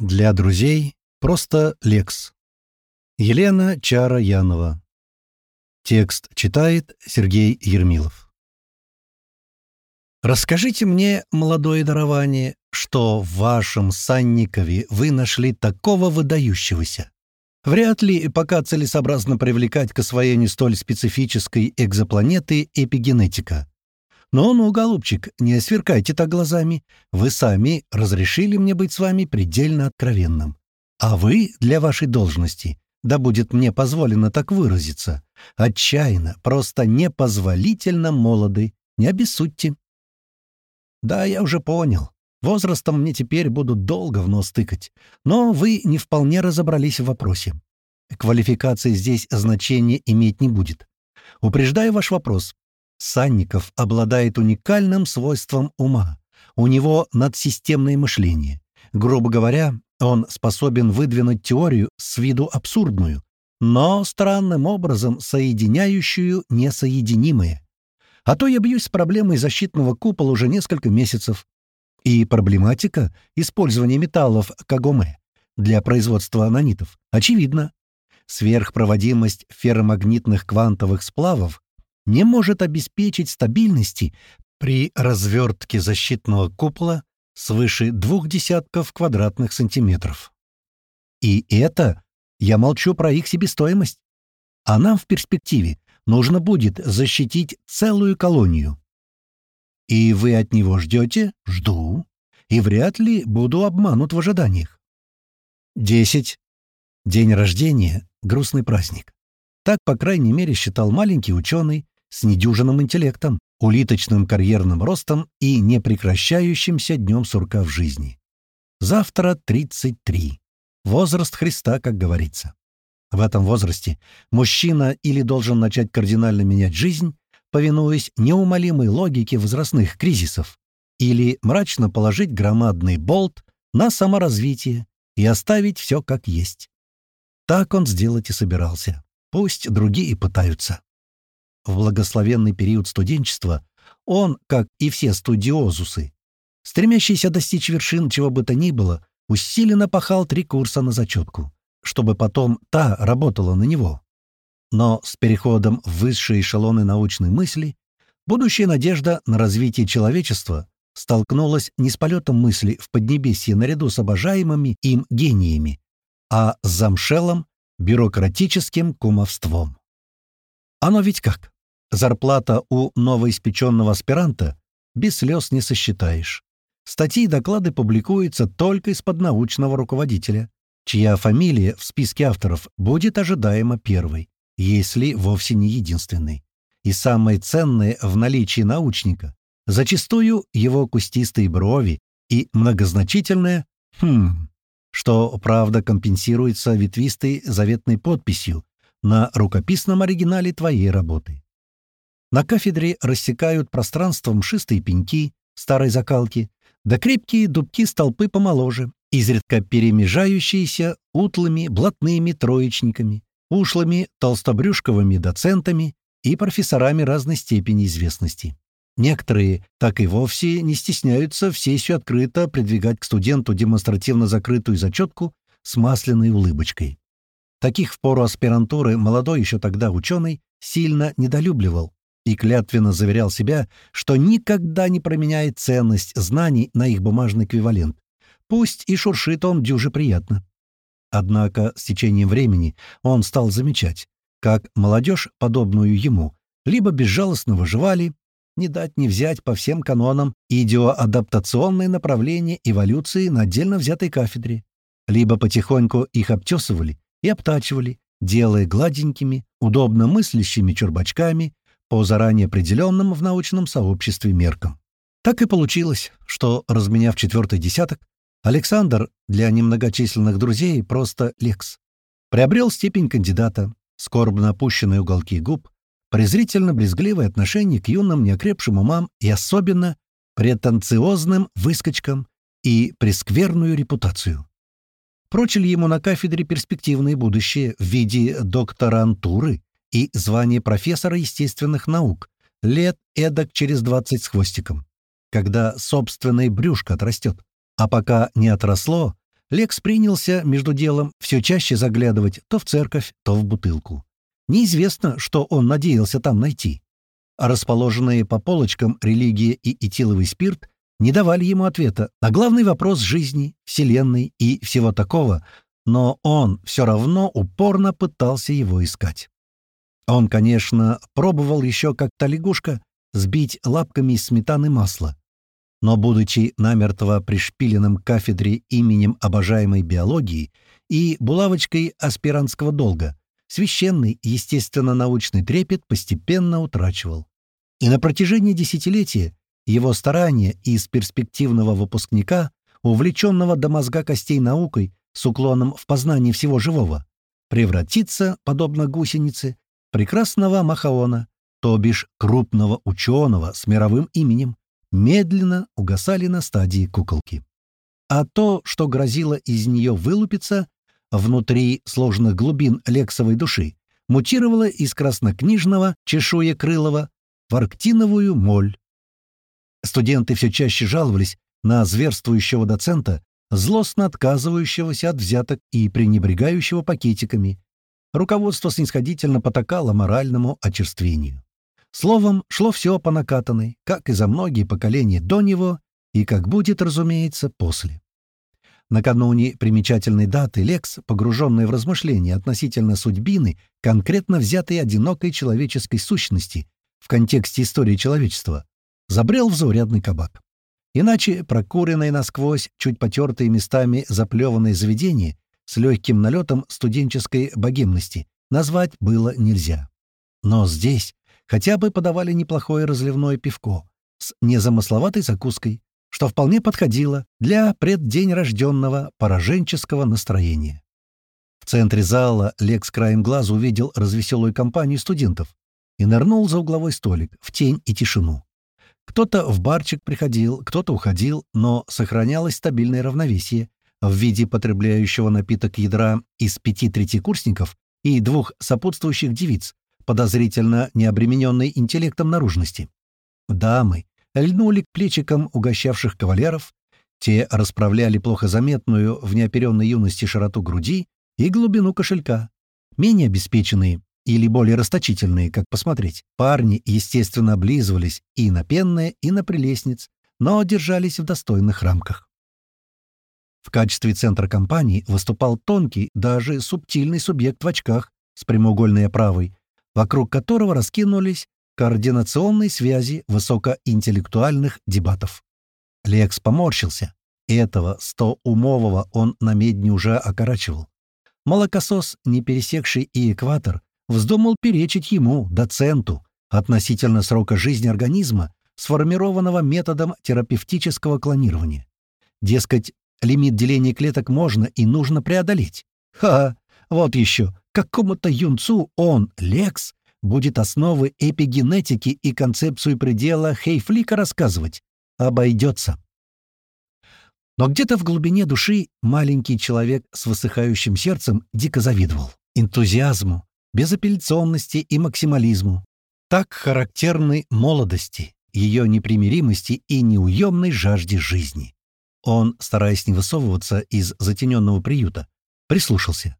Для друзей просто Лекс. Елена Чара-Янова. Текст читает Сергей Ермилов. Расскажите мне, молодое дарование, что в вашем Санникове вы нашли такого выдающегося. Вряд ли пока целесообразно привлекать к освоению столь специфической экзопланеты эпигенетика. «Ну-ну, голубчик, не сверкайте так глазами. Вы сами разрешили мне быть с вами предельно откровенным. А вы для вашей должности, да будет мне позволено так выразиться, отчаянно, просто непозволительно молоды. Не обессудьте». «Да, я уже понял. Возрастом мне теперь будут долго в нос тыкать. Но вы не вполне разобрались в вопросе. Квалификации здесь значения иметь не будет. Упреждаю ваш вопрос. Санников обладает уникальным свойством ума. У него надсистемное мышление. Грубо говоря, он способен выдвинуть теорию с виду абсурдную, но странным образом соединяющую несоединимое. А то я бьюсь с проблемой защитного купола уже несколько месяцев. И проблематика использования металлов Кагоме для производства анонитов очевидна. Сверхпроводимость ферромагнитных квантовых сплавов не может обеспечить стабильности при развертке защитного купола свыше двух десятков квадратных сантиметров. И это я молчу про их себестоимость. А нам в перспективе нужно будет защитить целую колонию. И вы от него ждете? Жду. И вряд ли буду обманут в ожиданиях. Десять. День рождения — грустный праздник. Так, по крайней мере, считал маленький ученый, с недюжинным интеллектом, улиточным карьерным ростом и непрекращающимся днем сурка в жизни. Завтра 33. Возраст Христа, как говорится. В этом возрасте мужчина или должен начать кардинально менять жизнь, повинуясь неумолимой логике возрастных кризисов, или мрачно положить громадный болт на саморазвитие и оставить все как есть. Так он сделать и собирался. Пусть другие пытаются. В благословенный период студенчества он, как и все студиозусы, стремящийся достичь вершин чего бы то ни было, усиленно пахал три курса на зачетку, чтобы потом та работала на него. Но с переходом в высшие эшелоны научной мысли будущая надежда на развитие человечества столкнулась не с полетом мысли в Поднебесье наряду с обожаемыми им гениями, а с замшелым бюрократическим кумовством. Оно ведь как? Зарплата у новоиспеченного аспиранта без слез не сосчитаешь. Статьи и доклады публикуются только из-под научного руководителя, чья фамилия в списке авторов будет ожидаемо первой, если вовсе не единственной. И самое ценное в наличии научника — зачастую его кустистые брови и многозначительное «хм», что, правда, компенсируется ветвистой заветной подписью на рукописном оригинале твоей работы. На кафедре рассекают пространство мшистые пеньки старой закалки, да крепкие дубки столпы помоложе, изредка перемежающиеся утлыми блатными троечниками, ушлыми толстобрюшковыми доцентами и профессорами разной степени известности. Некоторые так и вовсе не стесняются в сессию открыто придвигать к студенту демонстративно закрытую зачетку с масляной улыбочкой. Таких в пору аспирантуры молодой еще тогда ученый сильно недолюбливал, и клятвенно заверял себя, что никогда не променяет ценность знаний на их бумажный эквивалент. Пусть и шуршит он дюже приятно. Однако с течением времени он стал замечать, как молодежь, подобную ему, либо безжалостно выживали, не дать не взять по всем канонам идиоадаптационное направление эволюции на отдельно взятой кафедре, либо потихоньку их обтесывали и обтачивали, делая гладенькими, удобно мыслящими чурбачками, по заранее определенным в научном сообществе меркам. Так и получилось, что, разменяв четвертый десяток, Александр для немногочисленных друзей просто Лекс. Приобрел степень кандидата, скорбно опущенные уголки губ, презрительно-брезгливое отношение к юным неокрепшим умам и особенно претенциозным выскочкам и прескверную репутацию. Прочили ему на кафедре перспективное будущее в виде докторантуры и звание профессора естественных наук лет эдак через 20 с хвостиком, когда собственное брюшко отрастет. А пока не отросло, Лекс принялся между делом все чаще заглядывать то в церковь, то в бутылку. Неизвестно, что он надеялся там найти. Расположенные по полочкам религия и этиловый спирт не давали ему ответа на главный вопрос жизни, Вселенной и всего такого, но он все равно упорно пытался его искать. Он, конечно, пробовал еще как та лягушка сбить лапками из сметаны масло, но, будучи намертво пришпиленным к кафедре именем обожаемой биологии и булавочкой аспирантского долга, священный естественно-научный трепет постепенно утрачивал. И на протяжении десятилетия его старания из перспективного выпускника, увлеченного до мозга костей наукой с уклоном в познание всего живого, превратиться, подобно гусенице, прекрасного Махаона, то бишь крупного ученого с мировым именем, медленно угасали на стадии куколки. А то, что грозило из нее вылупиться, внутри сложных глубин лексовой души, мутировало из краснокнижного чешуекрылого в арктиновую моль. Студенты все чаще жаловались на зверствующего доцента, злостно отказывающегося от взяток и пренебрегающего пакетиками. Руководство снисходительно потакало моральному очерствению. Словом, шло все по накатанной, как и за многие поколения до него, и как будет, разумеется, после. Накануне примечательной даты Лекс, погруженный в размышления относительно судьбины конкретно взятой одинокой человеческой сущности в контексте истории человечества, забрел в заурядный кабак. Иначе прокуренные насквозь, чуть потертые местами заплеванные заведения с легким налетом студенческой богемности назвать было нельзя. Но здесь, хотя бы подавали неплохое разливное пивко с незамысловатой закуской, что вполне подходило для преддень рожденного пораженческого настроения. В центре зала Лекс краем глаза увидел развеселую компанию студентов и нырнул за угловой столик в тень и тишину. Кто-то в барчик приходил, кто-то уходил, но сохранялось стабильное равновесие в виде потребляющего напиток ядра из пяти третьекурсников и двух сопутствующих девиц, подозрительно не обремененной интеллектом наружности. Дамы льнули к плечикам угощавших кавалеров, те расправляли плохо заметную в неоперенной юности широту груди и глубину кошелька. Менее обеспеченные или более расточительные, как посмотреть, парни, естественно, облизывались и на пенное, и на прелестниц, но держались в достойных рамках. В качестве центра компании выступал тонкий, даже субтильный субъект в очках с прямоугольной оправой, вокруг которого раскинулись координационные связи высокоинтеллектуальных дебатов. Лекс поморщился. Этого стоумового он на медне уже окорачивал. Молокосос, не пересекший и экватор, вздумал перечить ему, доценту, относительно срока жизни организма, сформированного методом терапевтического клонирования. Дескать, лимит деления клеток можно и нужно преодолеть. Ха, вот еще, какому-то юнцу он, Лекс, будет основы эпигенетики и концепцию предела Хейфлика рассказывать. Обойдется. Но где-то в глубине души маленький человек с высыхающим сердцем дико завидовал энтузиазму, безапелляционности и максимализму, так характерной молодости, ее непримиримости и неуемной жажде жизни. Он, стараясь не высовываться из затененного приюта, прислушался.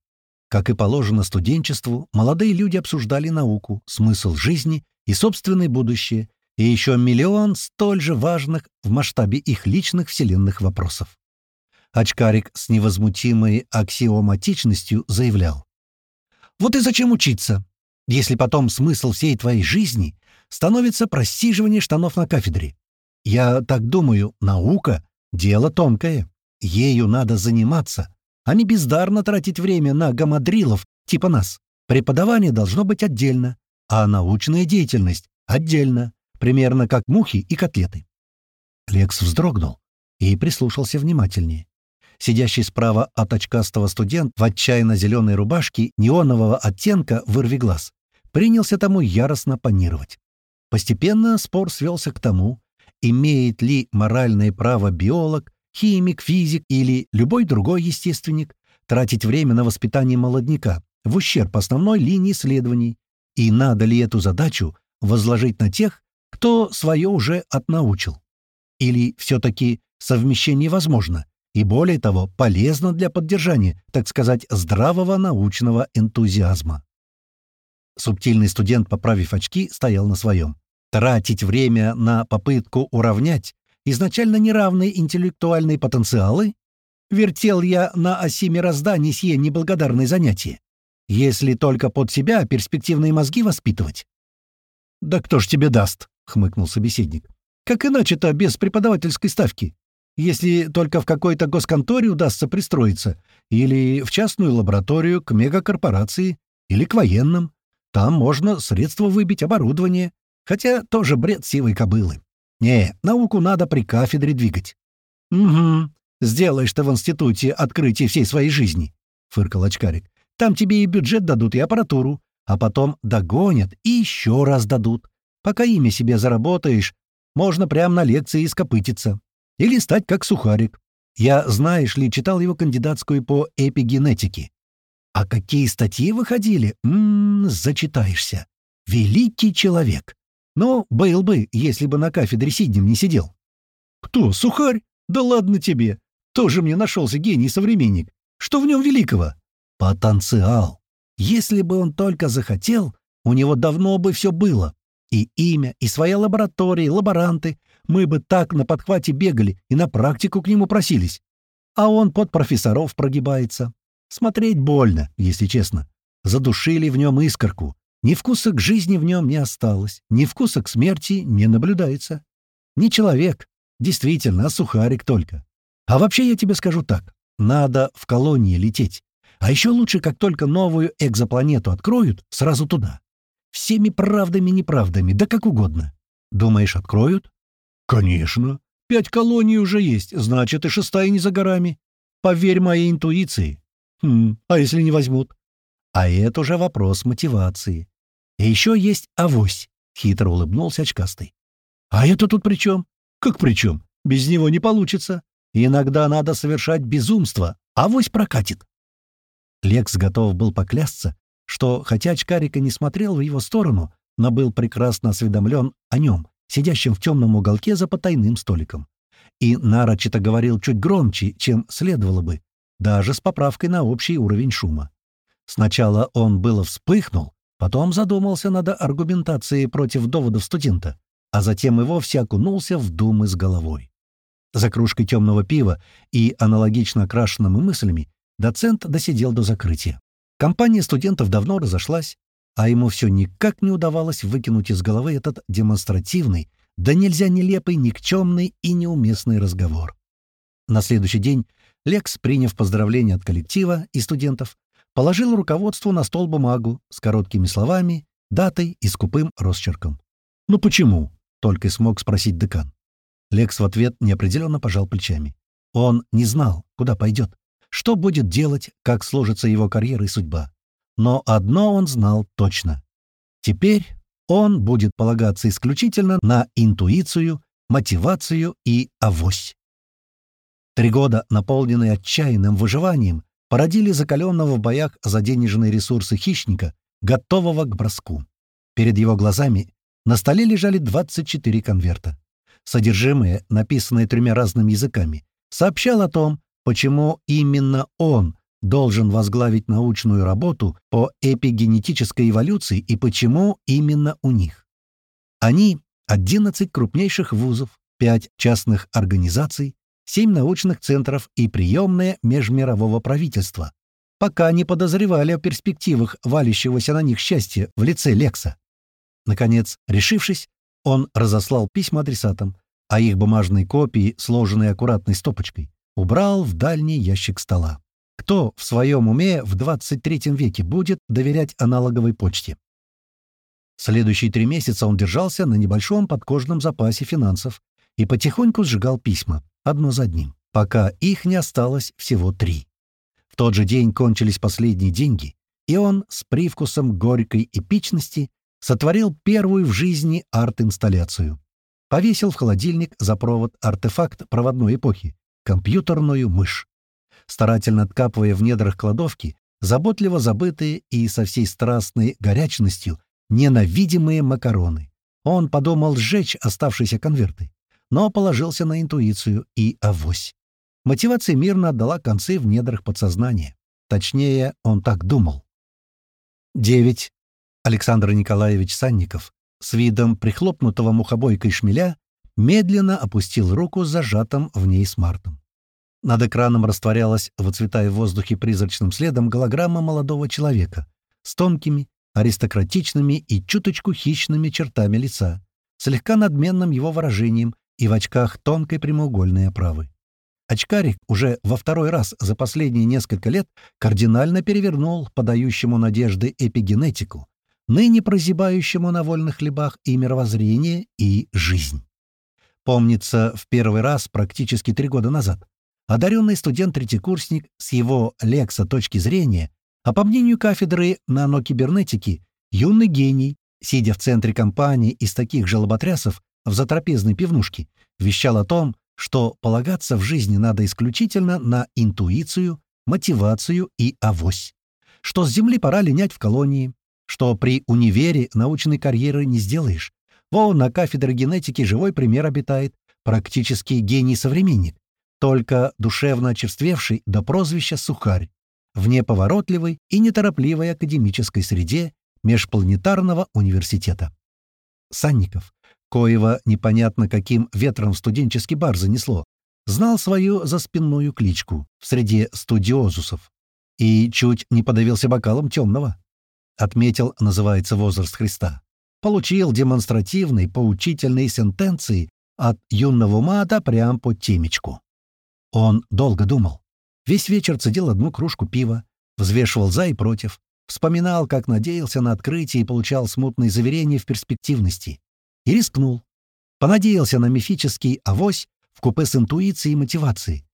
Как и положено студенчеству, молодые люди обсуждали науку, смысл жизни и собственное будущее, и еще миллион столь же важных в масштабе их личных вселенных вопросов. Очкарик с невозмутимой аксиоматичностью заявлял. «Вот и зачем учиться, если потом смысл всей твоей жизни становится просиживание штанов на кафедре? Я так думаю, наука — дело тонкое, ею надо заниматься, а не бездарно тратить время на гамадрилов типа нас. Преподавание должно быть отдельно, а научная деятельность — отдельно, примерно как мухи и котлеты. Лекс вздрогнул и прислушался внимательнее. Сидящий справа от очкастого студент в отчаянно-зеленой рубашке неонового оттенка вырви глаз принялся тому яростно панировать. Постепенно спор свелся к тому, имеет ли моральное право биолог химик, физик или любой другой естественник тратить время на воспитание молодняка в ущерб основной линии исследований, и надо ли эту задачу возложить на тех, кто свое уже отнаучил. Или все-таки совмещение возможно, и, более того, полезно для поддержания, так сказать, здравого научного энтузиазма. Субтильный студент, поправив очки, стоял на своем. Тратить время на попытку уравнять изначально неравные интеллектуальные потенциалы? Вертел я на оси мироздания сие неблагодарное занятие. Если только под себя перспективные мозги воспитывать. «Да кто ж тебе даст?» — хмыкнул собеседник. «Как иначе-то без преподавательской ставки? Если только в какой-то госконторе удастся пристроиться, или в частную лабораторию к мегакорпорации, или к военным. Там можно средства выбить, оборудование. Хотя тоже бред сивой кобылы. Не, науку надо при кафедре двигать. «Угу. Сделаешь ты в институте открытие всей своей жизни», — фыркал очкарик. «Там тебе и бюджет дадут, и аппаратуру, а потом догонят и еще раз дадут. Пока имя себе заработаешь, можно прямо на лекции скопытиться. Или стать как сухарик. Я, знаешь ли, читал его кандидатскую по эпигенетике. А какие статьи выходили? Ммм, зачитаешься. Великий человек. Ну, был бы, если бы на кафедре сиднем не сидел. Кто, сухарь? Да ладно тебе. Тоже мне нашелся гений-современник. Что в нем великого? Потенциал. Если бы он только захотел, у него давно бы все было. И имя, и своя лаборатория, и лаборанты. Мы бы так на подхвате бегали и на практику к нему просились. А он под профессоров прогибается. Смотреть больно, если честно. Задушили в нем искорку. Ни вкуса к жизни в нем не осталось, ни вкуса к смерти не наблюдается. Не человек, действительно, а сухарик только. А вообще я тебе скажу так. Надо в колонии лететь. А еще лучше, как только новую экзопланету откроют, сразу туда. Всеми правдами и неправдами, да как угодно. Думаешь, откроют? Конечно. Пять колоний уже есть, значит, и шестая не за горами. Поверь моей интуиции. Хм, а если не возьмут? А это уже вопрос мотивации. И еще есть авось, хитро улыбнулся очкастый. А это тут при чем? Как при чем? Без него не получится. Иногда надо совершать безумство, авось прокатит. Лекс готов был поклясться, что, хотя очкарика не смотрел в его сторону, но был прекрасно осведомлен о нем, сидящем в темном уголке за потайным столиком. И нарочито говорил чуть громче, чем следовало бы, даже с поправкой на общий уровень шума. Сначала он было вспыхнул, потом задумался над аргументацией против доводов студента, а затем и вовсе окунулся в думы с головой. За кружкой темного пива и аналогично окрашенными мыслями доцент досидел до закрытия. Компания студентов давно разошлась, а ему все никак не удавалось выкинуть из головы этот демонстративный, да нельзя нелепый, никчемный и неуместный разговор. На следующий день Лекс, приняв поздравления от коллектива и студентов, положил руководству на стол бумагу с короткими словами, датой и скупым росчерком. «Ну почему?» — только и смог спросить декан. Лекс в ответ неопределенно пожал плечами. Он не знал, куда пойдет что будет делать, как сложится его карьера и судьба. Но одно он знал точно. Теперь он будет полагаться исключительно на интуицию, мотивацию и авось. Три года, наполненные отчаянным выживанием, породили закаленного в боях за денежные ресурсы хищника, готового к броску. Перед его глазами на столе лежали 24 конверта. Содержимое, написанное тремя разными языками, сообщало о том, почему именно он должен возглавить научную работу по эпигенетической эволюции и почему именно у них. Они — 11 крупнейших вузов, 5 частных организаций, 7 научных центров и приемное межмирового правительства, пока не подозревали о перспективах валящегося на них счастья в лице Лекса. Наконец, решившись, он разослал письма адресатам, а их бумажные копии, сложенные аккуратной стопочкой, убрал в дальний ящик стола. Кто в своем уме в 23 веке будет доверять аналоговой почте? Следующие три месяца он держался на небольшом подкожном запасе финансов и потихоньку сжигал письма, одно за одним, пока их не осталось всего три. В тот же день кончились последние деньги, и он с привкусом горькой эпичности сотворил первую в жизни арт-инсталляцию. Повесил в холодильник за провод артефакт проводной эпохи, компьютерную мышь. Старательно откапывая в недрах кладовки заботливо забытые и со всей страстной горячностью ненавидимые макароны. Он подумал сжечь оставшиеся конверты, но положился на интуицию и авось. мотивация мирно отдала концы в недрах подсознания. Точнее, он так думал. 9. Александр Николаевич Санников с видом прихлопнутого мухобойкой шмеля медленно опустил руку с зажатым в ней смартом. Над экраном растворялась, выцветая в воздухе призрачным следом, голограмма молодого человека с тонкими, аристократичными и чуточку хищными чертами лица, слегка надменным его выражением и в очках тонкой прямоугольной оправы. Очкарик уже во второй раз за последние несколько лет кардинально перевернул подающему надежды эпигенетику, ныне прозябающему на вольных хлебах и мировоззрение, и жизнь. Помнится, в первый раз практически три года назад одаренный студент-третьекурсник с его лекса точки зрения, а по мнению кафедры нанокибернетики, юный гений, сидя в центре компании из таких же лоботрясов в затрапезной пивнушке, вещал о том, что полагаться в жизни надо исключительно на интуицию, мотивацию и авось, что с земли пора линять в колонии, что при универе научной карьеры не сделаешь. Вон на кафедре генетики живой пример обитает, практически гений-современник, только душевно очерствевший до прозвища «Сухарь», в неповоротливой и неторопливой академической среде межпланетарного университета. Санников, коего непонятно каким ветром в студенческий бар занесло, знал свою заспинную кличку в среде студиозусов и чуть не подавился бокалом темного. Отметил, называется возраст Христа. Получил демонстративные, поучительные сентенции от юного мата прям под темечку. Он долго думал. Весь вечер цедил одну кружку пива, взвешивал за и против, вспоминал, как надеялся на открытие и получал смутные заверения в перспективности. И рискнул. Понадеялся на мифический авось в купе с интуицией и мотивацией.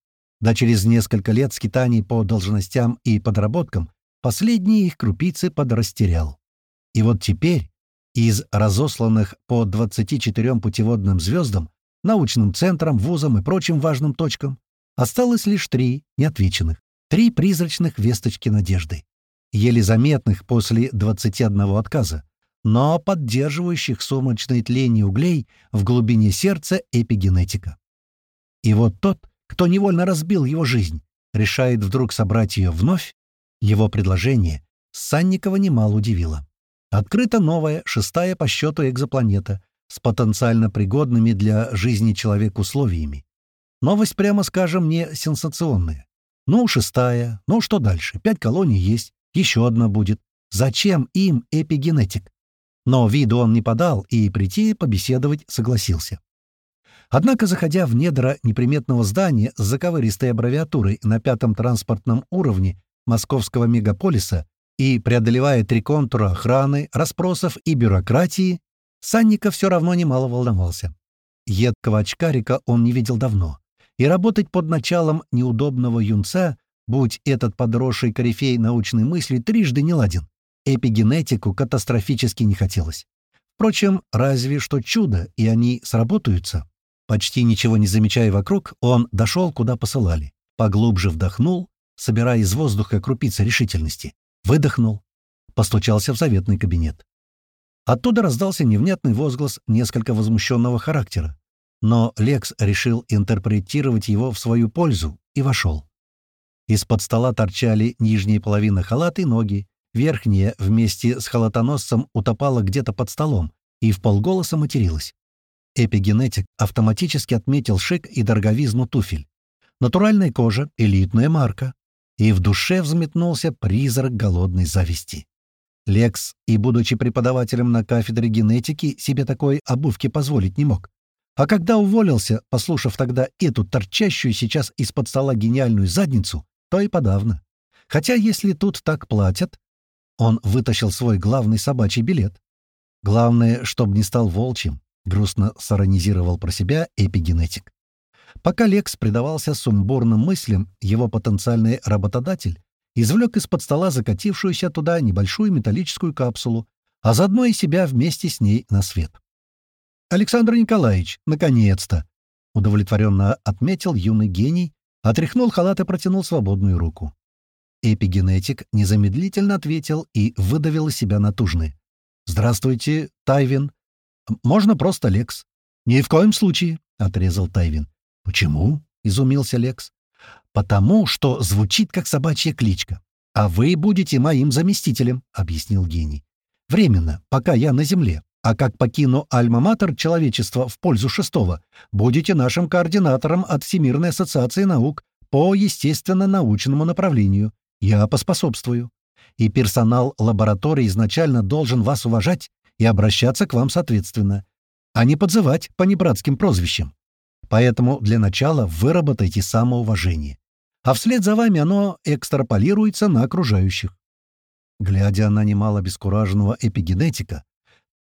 Да через несколько лет скитаний по должностям и подработкам последние их крупицы подрастерял. И вот теперь из разосланных по 24 путеводным звездам, научным центрам, вузам и прочим важным точкам Осталось лишь три неотвеченных, три призрачных весточки надежды, еле заметных после 21 отказа, но поддерживающих сумрачное тление углей в глубине сердца эпигенетика. И вот тот, кто невольно разбил его жизнь, решает вдруг собрать ее вновь, его предложение Санникова немало удивило. Открыта новая, шестая по счету экзопланета с потенциально пригодными для жизни человека условиями. Новость, прямо скажем, не сенсационная. Ну, шестая. Ну, что дальше? Пять колоний есть. Еще одна будет. Зачем им эпигенетик? Но виду он не подал и прийти побеседовать согласился. Однако, заходя в недра неприметного здания с заковыристой аббревиатурой на пятом транспортном уровне московского мегаполиса и преодолевая три контура охраны, расспросов и бюрократии, Санников все равно немало волновался. Едкого очкарика он не видел давно и работать под началом неудобного юнца, будь этот подросший корифей научной мысли, трижды не ладен. Эпигенетику катастрофически не хотелось. Впрочем, разве что чудо, и они сработаются. Почти ничего не замечая вокруг, он дошел, куда посылали. Поглубже вдохнул, собирая из воздуха крупицы решительности. Выдохнул. Постучался в заветный кабинет. Оттуда раздался невнятный возглас несколько возмущенного характера но Лекс решил интерпретировать его в свою пользу и вошел. Из-под стола торчали нижняя половина халата и ноги, верхняя вместе с халатоносцем утопала где-то под столом и в полголоса материлась. Эпигенетик автоматически отметил шик и дороговизну туфель. Натуральная кожа, элитная марка. И в душе взметнулся призрак голодной зависти. Лекс, и будучи преподавателем на кафедре генетики, себе такой обувки позволить не мог. А когда уволился, послушав тогда эту торчащую сейчас из-под стола гениальную задницу, то и подавно. Хотя если тут так платят, он вытащил свой главный собачий билет. Главное, чтобы не стал волчьим, грустно саронизировал про себя эпигенетик. Пока Лекс предавался сумбурным мыслям, его потенциальный работодатель извлек из-под стола закатившуюся туда небольшую металлическую капсулу, а заодно и себя вместе с ней на свет. «Александр Николаевич, наконец-то!» — удовлетворенно отметил юный гений, отряхнул халат и протянул свободную руку. Эпигенетик незамедлительно ответил и выдавил из себя натужный. «Здравствуйте, Тайвин. Можно просто Лекс?» «Ни в коем случае», — отрезал Тайвин. «Почему?» — изумился Лекс. «Потому что звучит как собачья кличка. А вы будете моим заместителем», — объяснил гений. «Временно, пока я на Земле. А как покину Альма-Матер человечества в пользу шестого, будете нашим координатором от Всемирной ассоциации наук по естественно-научному направлению. Я поспособствую. И персонал лаборатории изначально должен вас уважать и обращаться к вам соответственно, а не подзывать по небратским прозвищам. Поэтому для начала выработайте самоуважение. А вслед за вами оно экстраполируется на окружающих. Глядя на немало бескураженного эпигенетика,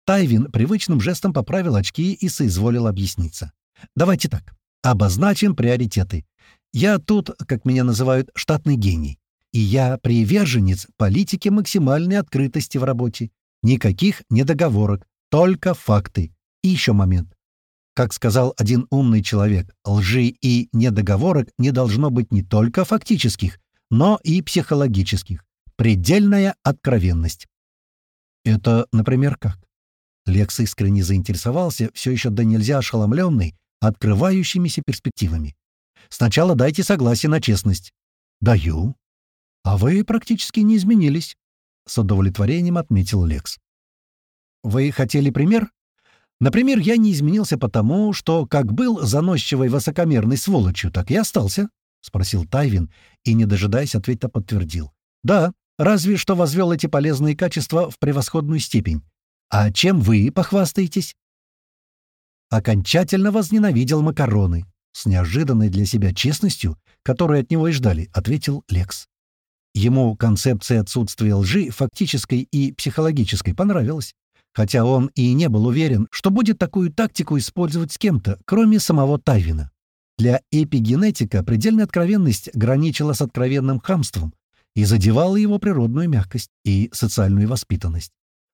Тайвин привычным жестом поправил очки и соизволил объясниться. «Давайте так. Обозначим приоритеты. Я тут, как меня называют, штатный гений. И я приверженец политики максимальной открытости в работе. Никаких недоговорок, только факты. И еще момент. Как сказал один умный человек, лжи и недоговорок не должно быть не только фактических, но и психологических. Предельная откровенность. Это, например, как? Лекс искренне заинтересовался, все еще до нельзя ошеломленный, открывающимися перспективами. «Сначала дайте согласие на честность». «Даю». «А вы практически не изменились», — с удовлетворением отметил Лекс. «Вы хотели пример?» «Например, я не изменился потому, что как был заносчивой высокомерной сволочью, так и остался», — спросил Тайвин и, не дожидаясь ответа, подтвердил. «Да, разве что возвел эти полезные качества в превосходную степень. «А чем вы похвастаетесь?» Окончательно возненавидел макароны. С неожиданной для себя честностью, которой от него и ждали, ответил Лекс. Ему концепция отсутствия лжи, фактической и психологической, понравилась, хотя он и не был уверен, что будет такую тактику использовать с кем-то, кроме самого Тайвина. Для эпигенетика предельная откровенность граничила с откровенным хамством и задевала его природную мягкость и социальную воспитанность.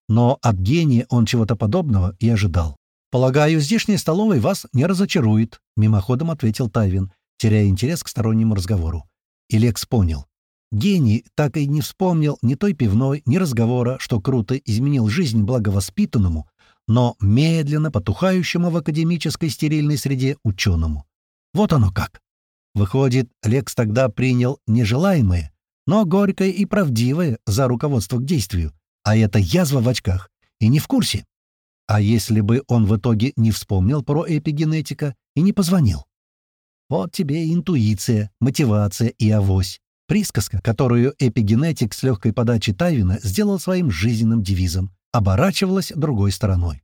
Но от гения он чего-то подобного и ожидал. «Полагаю, здешняя столовая вас не разочарует», — мимоходом ответил Тайвин, теряя интерес к стороннему разговору. И Лекс понял. Гений так и не вспомнил ни той пивной, ни разговора, что круто изменил жизнь благовоспитанному, но медленно потухающему в академической стерильной среде ученому. Вот оно как. Выходит, Лекс тогда принял нежелаемое, но горькое и правдивое за руководство к действию, а это язва в очках, и не в курсе. А если бы он в итоге не вспомнил про эпигенетика и не позвонил? Вот тебе интуиция, мотивация и авось. Присказка, которую эпигенетик с легкой подачи Тайвина сделал своим жизненным девизом, оборачивалась другой стороной.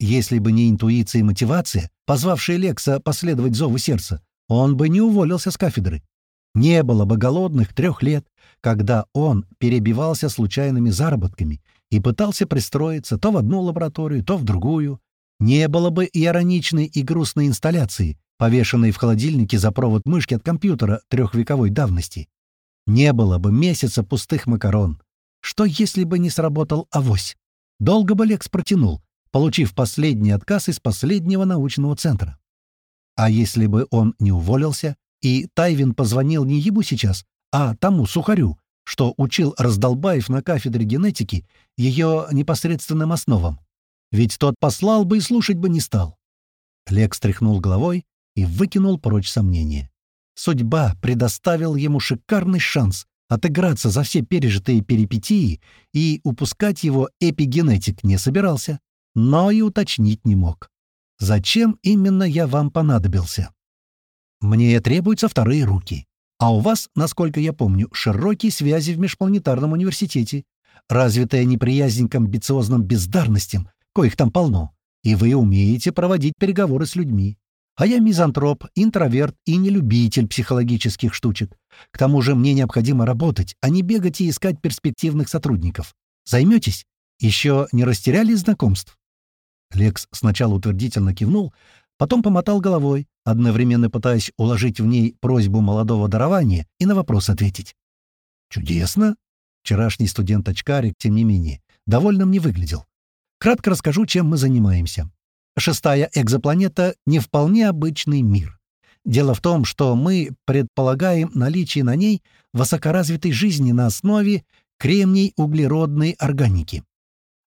Если бы не интуиция и мотивация, позвавшие Лекса последовать зову сердца, он бы не уволился с кафедры. Не было бы голодных трех лет, когда он перебивался случайными заработками и пытался пристроиться то в одну лабораторию, то в другую. Не было бы ироничной и грустной инсталляции, повешенной в холодильнике за провод мышки от компьютера трехвековой давности. Не было бы месяца пустых макарон. Что, если бы не сработал авось? Долго бы Лекс протянул, получив последний отказ из последнего научного центра. А если бы он не уволился, и Тайвин позвонил не ему сейчас, а тому сухарю, что учил Раздолбаев на кафедре генетики ее непосредственным основам. Ведь тот послал бы и слушать бы не стал. Лекс тряхнул головой и выкинул прочь сомнения. Судьба предоставил ему шикарный шанс отыграться за все пережитые перипетии, и упускать его эпигенетик не собирался, но и уточнить не мог. Зачем именно я вам понадобился? Мне требуются вторые руки. А у вас, насколько я помню, широкие связи в Межпланетарном университете, развитая неприязнь к амбициозным бездарностям, коих там полно, и вы умеете проводить переговоры с людьми. А я мизантроп, интроверт и не любитель психологических штучек. К тому же мне необходимо работать, а не бегать и искать перспективных сотрудников. Займетесь? Еще не растеряли знакомств?» Лекс сначала утвердительно кивнул, потом помотал головой, одновременно пытаясь уложить в ней просьбу молодого дарования и на вопрос ответить. «Чудесно!» Вчерашний студент-очкарик, тем не менее, довольным не выглядел. Кратко расскажу, чем мы занимаемся. Шестая экзопланета — не вполне обычный мир. Дело в том, что мы предполагаем наличие на ней высокоразвитой жизни на основе кремний-углеродной органики.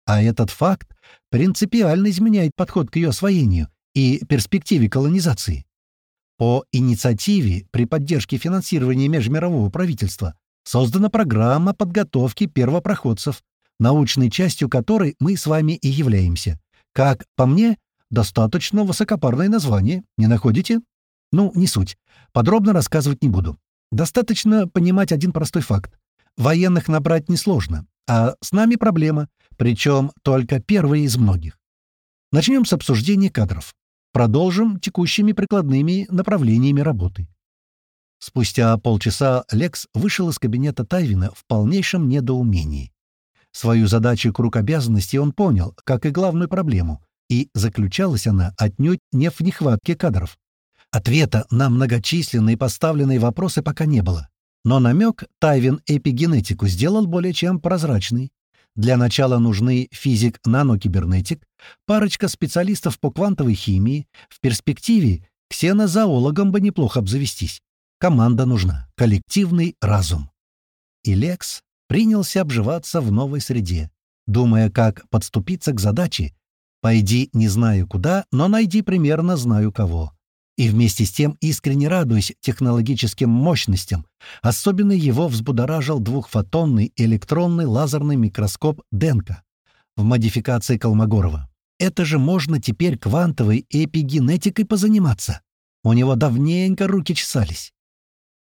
А этот факт принципиально изменяет подход к ее освоению и перспективе колонизации. По инициативе при поддержке финансирования межмирового правительства создана программа подготовки первопроходцев, научной частью которой мы с вами и являемся. Как по мне, достаточно высокопарное название, не находите? Ну, не суть. Подробно рассказывать не буду. Достаточно понимать один простой факт. Военных набрать несложно, а с нами проблема, причем только первая из многих. Начнем с обсуждения кадров. Продолжим текущими прикладными направлениями работы. Спустя полчаса Лекс вышел из кабинета Тайвина в полнейшем недоумении. Свою задачу круг обязанностей он понял, как и главную проблему, и заключалась она отнюдь не в нехватке кадров. Ответа на многочисленные поставленные вопросы пока не было. Но намек Тайвин эпигенетику сделал более чем прозрачный. Для начала нужны физик-нанокибернетик, парочка специалистов по квантовой химии, в перспективе ксенозоологом бы неплохо обзавестись. Команда нужна, коллективный разум. И Лекс принялся обживаться в новой среде, думая, как подступиться к задаче «Пойди не знаю куда, но найди примерно знаю кого» и вместе с тем искренне радуясь технологическим мощностям. Особенно его взбудоражил двухфотонный электронный лазерный микроскоп Денка в модификации Колмогорова. Это же можно теперь квантовой эпигенетикой позаниматься. У него давненько руки чесались.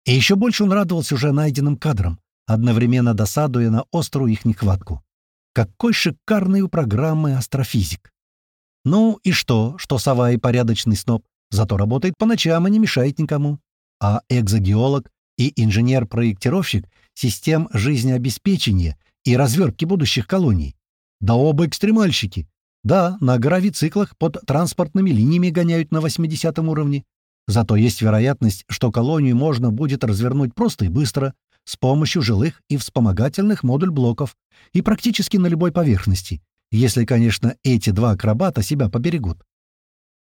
И еще больше он радовался уже найденным кадрам, одновременно досадуя на острую их нехватку. Какой шикарный у программы астрофизик! Ну и что, что сова и порядочный сноб? Зато работает по ночам и не мешает никому. А экзогеолог и инженер-проектировщик систем жизнеобеспечения и развертки будущих колоний. Да оба экстремальщики. Да, на гравициклах под транспортными линиями гоняют на 80 уровне. Зато есть вероятность, что колонию можно будет развернуть просто и быстро, с помощью жилых и вспомогательных модуль-блоков, и практически на любой поверхности, если, конечно, эти два акробата себя поберегут.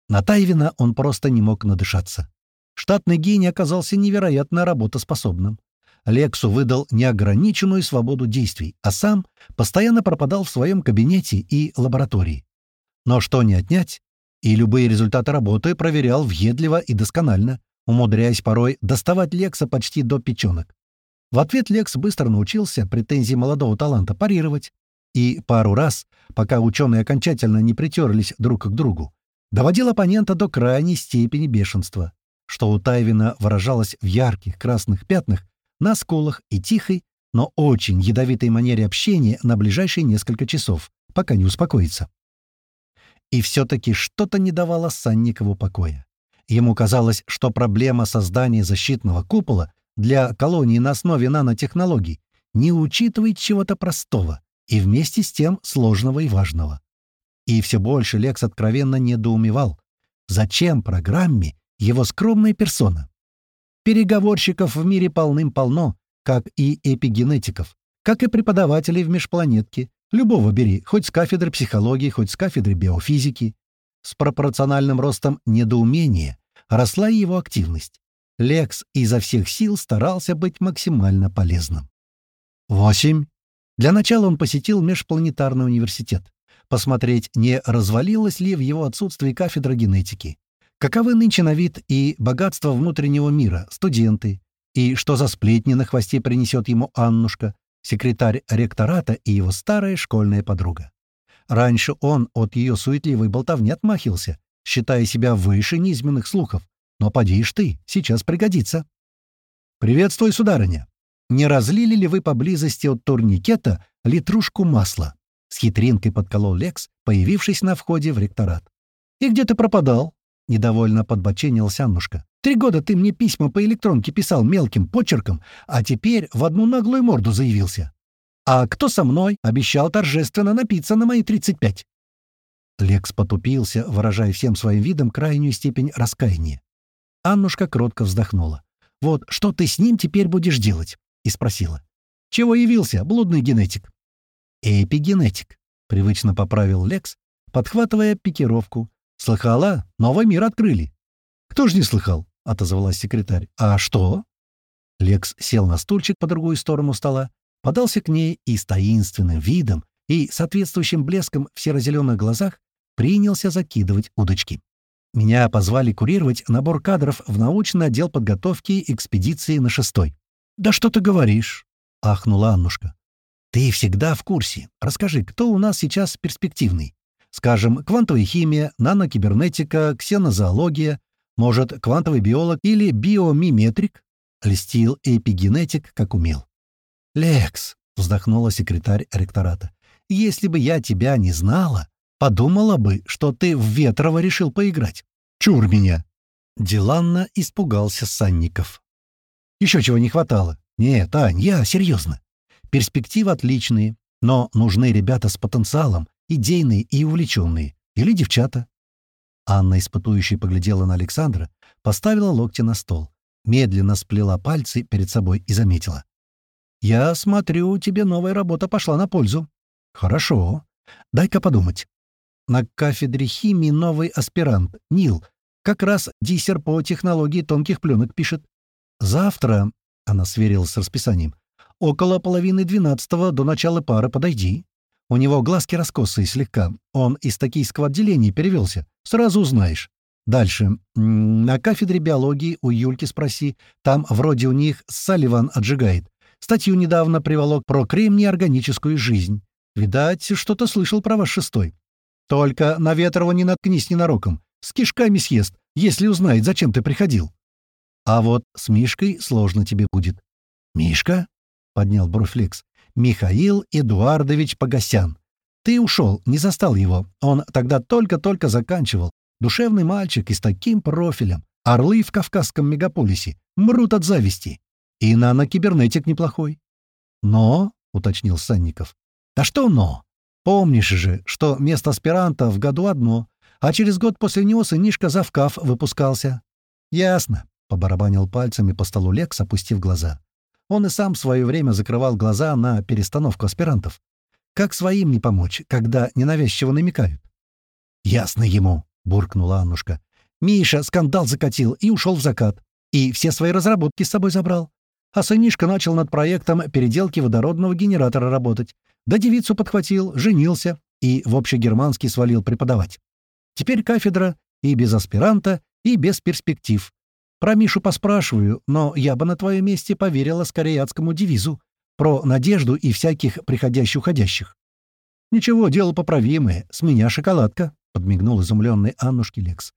На Тайвина он просто не мог надышаться. Штатный гений оказался невероятно работоспособным. Лексу выдал неограниченную свободу действий, а сам постоянно пропадал в своем кабинете и лаборатории. Но что не отнять, и любые результаты работы проверял въедливо и досконально, умудряясь порой доставать Лекса почти до печенок. В ответ Лекс быстро научился претензии молодого таланта парировать, и пару раз, пока ученые окончательно не притерлись друг к другу, доводил оппонента до крайней степени бешенства, что у Тайвина выражалось в ярких красных пятнах, на скулах и тихой, но очень ядовитой манере общения на ближайшие несколько часов, пока не успокоится. И все-таки что-то не давало Санникову покоя. Ему казалось, что проблема создания защитного купола для колонии на основе нанотехнологий не учитывает чего-то простого и вместе с тем сложного и важного. И все больше Лекс откровенно недоумевал, зачем программе его скромная персона. Переговорщиков в мире полным-полно, как и эпигенетиков, как и преподавателей в межпланетке. Любого бери, хоть с кафедры психологии, хоть с кафедры биофизики. С пропорциональным ростом недоумения росла и его активность. Лекс изо всех сил старался быть максимально полезным. 8. Для начала он посетил межпланетарный университет посмотреть, не развалилась ли в его отсутствии кафедра генетики. Каковы нынче на вид и богатство внутреннего мира, студенты, и что за сплетни на хвосте принесет ему Аннушка, секретарь ректората и его старая школьная подруга. Раньше он от ее суетливой болтовни отмахился, считая себя выше низменных слухов. Но поди ж ты, сейчас пригодится. «Приветствую, сударыня. Не разлили ли вы поблизости от турникета литрушку масла?» С хитринкой подколол Лекс, появившись на входе в ректорат. «И где ты пропадал?» — недовольно подбоченился Аннушка. «Три года ты мне письма по электронке писал мелким почерком, а теперь в одну наглую морду заявился. А кто со мной обещал торжественно напиться на мои 35?» Лекс потупился, выражая всем своим видом крайнюю степень раскаяния. Аннушка кротко вздохнула. «Вот что ты с ним теперь будешь делать?» — и спросила. «Чего явился, блудный генетик?» «Эпигенетик», — привычно поправил Лекс, подхватывая пикировку. «Слыхала? Новый мир открыли». «Кто ж не слыхал?» — отозвалась секретарь. «А что?» Лекс сел на стульчик по другую сторону стола, подался к ней и с таинственным видом и соответствующим блеском в серо-зеленых глазах принялся закидывать удочки. Меня позвали курировать набор кадров в научный отдел подготовки экспедиции на шестой. «Да что ты говоришь?» — ахнула Аннушка. «Ты всегда в курсе. Расскажи, кто у нас сейчас перспективный? Скажем, квантовая химия, нанокибернетика, ксенозоология, может, квантовый биолог или биомиметрик?» Льстил эпигенетик, как умел. «Лекс», — вздохнула секретарь ректората, — «если бы я тебя не знала, подумала бы, что ты в Ветрово решил поиграть. Чур меня!» Деланно испугался Санников. «Еще чего не хватало. Нет, Ань, я серьезно. Перспективы отличные, но нужны ребята с потенциалом, идейные и увлеченные. Или девчата». Анна, испытующая, поглядела на Александра, поставила локти на стол, медленно сплела пальцы перед собой и заметила. «Я смотрю, тебе новая работа пошла на пользу». «Хорошо. Дай-ка подумать. На кафедре химии новый аспирант, Нил, как раз диссер по технологии тонких пленок пишет. Завтра, — она сверилась с расписанием, — около половины двенадцатого до начала пары подойди. У него глазки раскосые слегка. Он из токийского отделения перевелся. Сразу узнаешь. Дальше. На кафедре биологии у Юльки спроси. Там вроде у них Салливан отжигает. Статью недавно приволок про кремний органическую жизнь. Видать, что-то слышал про ваш шестой. Только на Ветрова не наткнись ненароком. С кишками съест, если узнает, зачем ты приходил. А вот с Мишкой сложно тебе будет. «Мишка?» — поднял бровь Лекс. «Михаил Эдуардович Погосян. Ты ушел, не застал его. Он тогда только-только заканчивал. Душевный мальчик и с таким профилем. Орлы в кавказском мегаполисе. Мрут от зависти. И нано-кибернетик неплохой. Но, — уточнил Санников. Да что но? Помнишь же, что место аспиранта в году одно, а через год после него сынишка завкав выпускался. Ясно, — побарабанил пальцами по столу Лекс, опустив глаза. Он и сам в свое время закрывал глаза на перестановку аспирантов. Как своим не помочь, когда ненавязчиво намекают? «Ясно ему», — буркнула Аннушка. «Миша скандал закатил и ушел в закат. И все свои разработки с собой забрал. А сынишка начал над проектом переделки водородного генератора работать. Да девицу подхватил, женился и в общегерманский свалил преподавать. Теперь кафедра и без аспиранта, и без перспектив. Про Мишу поспрашиваю, но я бы на твоем месте поверила скорее адскому девизу про надежду и всяких приходящих-уходящих. «Ничего, дело поправимое. С меня шоколадка», — подмигнул изумленный Аннушке Лекс.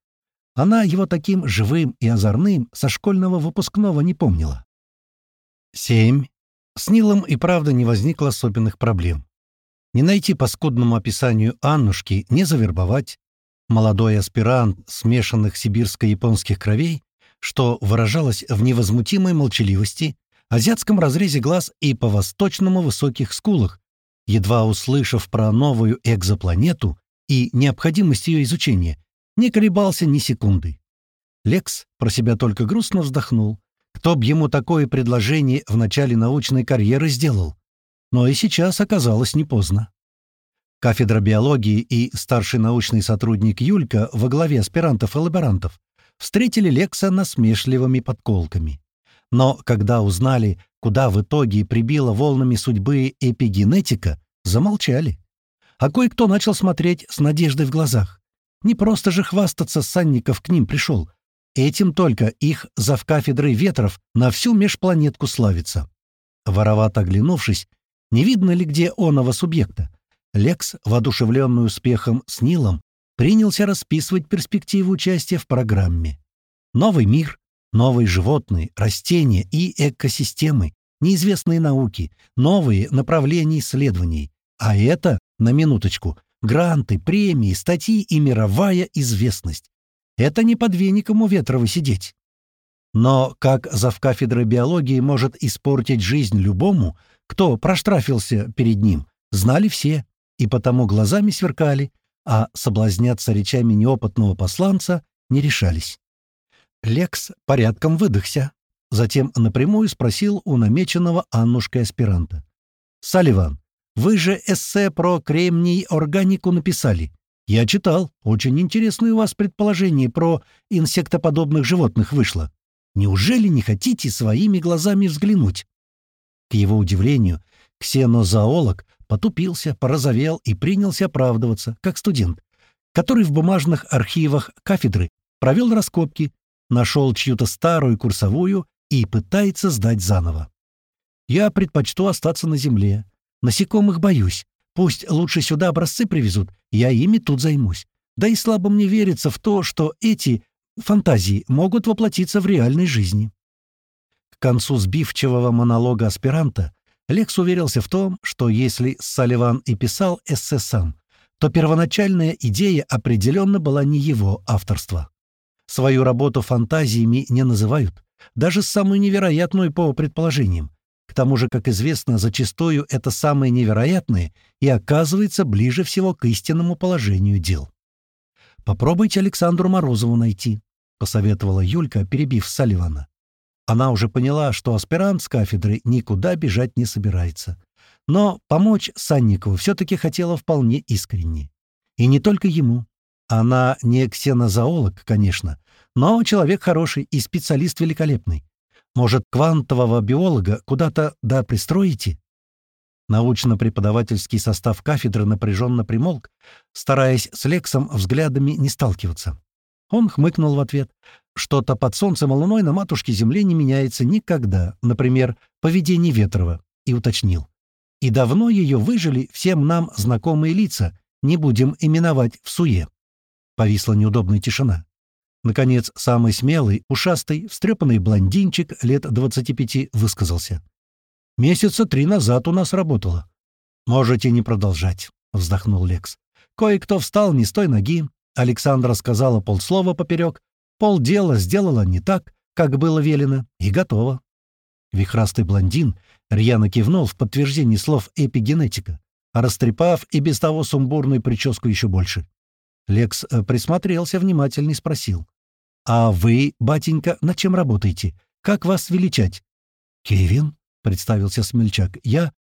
Она его таким живым и озорным со школьного выпускного не помнила. Семь. С Нилом и правда не возникло особенных проблем. Не найти по скудному описанию Аннушки, не завербовать. Молодой аспирант смешанных сибирско-японских кровей, что выражалось в невозмутимой молчаливости, азиатском разрезе глаз и по восточному высоких скулах, едва услышав про новую экзопланету и необходимость ее изучения, не колебался ни секунды. Лекс про себя только грустно вздохнул, кто б ему такое предложение в начале научной карьеры сделал? Но и сейчас оказалось не поздно. Кафедра биологии и старший научный сотрудник Юлька во главе аспирантов и лаборантов встретили Лекса насмешливыми подколками. Но когда узнали, куда в итоге прибила волнами судьбы эпигенетика, замолчали. А кое-кто начал смотреть с надеждой в глазах. Не просто же хвастаться Санников к ним пришел, Этим только их завкафедрой ветров на всю межпланетку славится. Воровато оглянувшись, не видно ли где оного субъекта, Лекс, воодушевленный успехом с Нилом, принялся расписывать перспективу участия в программе. Новый мир, новые животные, растения и экосистемы, неизвестные науки, новые направления исследований. А это, на минуточку, гранты, премии, статьи и мировая известность. Это не под веником у Ветрова сидеть. Но как завкафедры биологии может испортить жизнь любому, кто проштрафился перед ним, знали все, и потому глазами сверкали, а соблазняться речами неопытного посланца не решались. Лекс порядком выдохся. Затем напрямую спросил у намеченного Аннушкой аспиранта. «Салливан, вы же эссе про кремний органику написали. «Я читал. Очень интересное у вас предположение про инсектоподобных животных вышло. Неужели не хотите своими глазами взглянуть?» К его удивлению, ксенозоолог потупился, порозовел и принялся оправдываться, как студент, который в бумажных архивах кафедры провел раскопки, нашел чью-то старую курсовую и пытается сдать заново. Я предпочту остаться на земле. Насекомых боюсь. Пусть лучше сюда образцы привезут, я ими тут займусь. Да и слабо мне верится в то, что эти фантазии могут воплотиться в реальной жизни. К концу сбивчивого монолога аспиранта Лекс уверился в том, что если Салливан и писал эссе сам, то первоначальная идея определенно была не его авторства. Свою работу фантазиями не называют, даже самую невероятную по предположениям. К тому же, как известно, зачастую это самое невероятное и оказывается ближе всего к истинному положению дел. «Попробуйте Александру Морозову найти», — посоветовала Юлька, перебив Салливана. Она уже поняла, что аспирант с кафедры никуда бежать не собирается. Но помочь Санникову все-таки хотела вполне искренне. И не только ему. Она не ксенозоолог, конечно, но человек хороший и специалист великолепный. Может, квантового биолога куда-то да пристроите? Научно-преподавательский состав кафедры напряженно примолк, стараясь с Лексом взглядами не сталкиваться. Он хмыкнул в ответ. Что-то под солнцем и луной на матушке Земле не меняется никогда, например, поведение Ветрова, и уточнил. И давно ее выжили всем нам знакомые лица, не будем именовать в суе. Повисла неудобная тишина. Наконец, самый смелый, ушастый, встрепанный блондинчик лет 25 высказался. «Месяца три назад у нас работала». «Можете не продолжать», — вздохнул Лекс. «Кое-кто встал не с той ноги, Александра сказала полслова поперек, полдела сделала не так, как было велено, и готово. Вихрастый блондин рьяно кивнул в подтверждение слов эпигенетика, растрепав и без того сумбурную прическу еще больше. Лекс э, присмотрелся внимательно и спросил. «А вы, батенька, над чем работаете? Как вас величать?» «Кевин», — представился смельчак, — «я...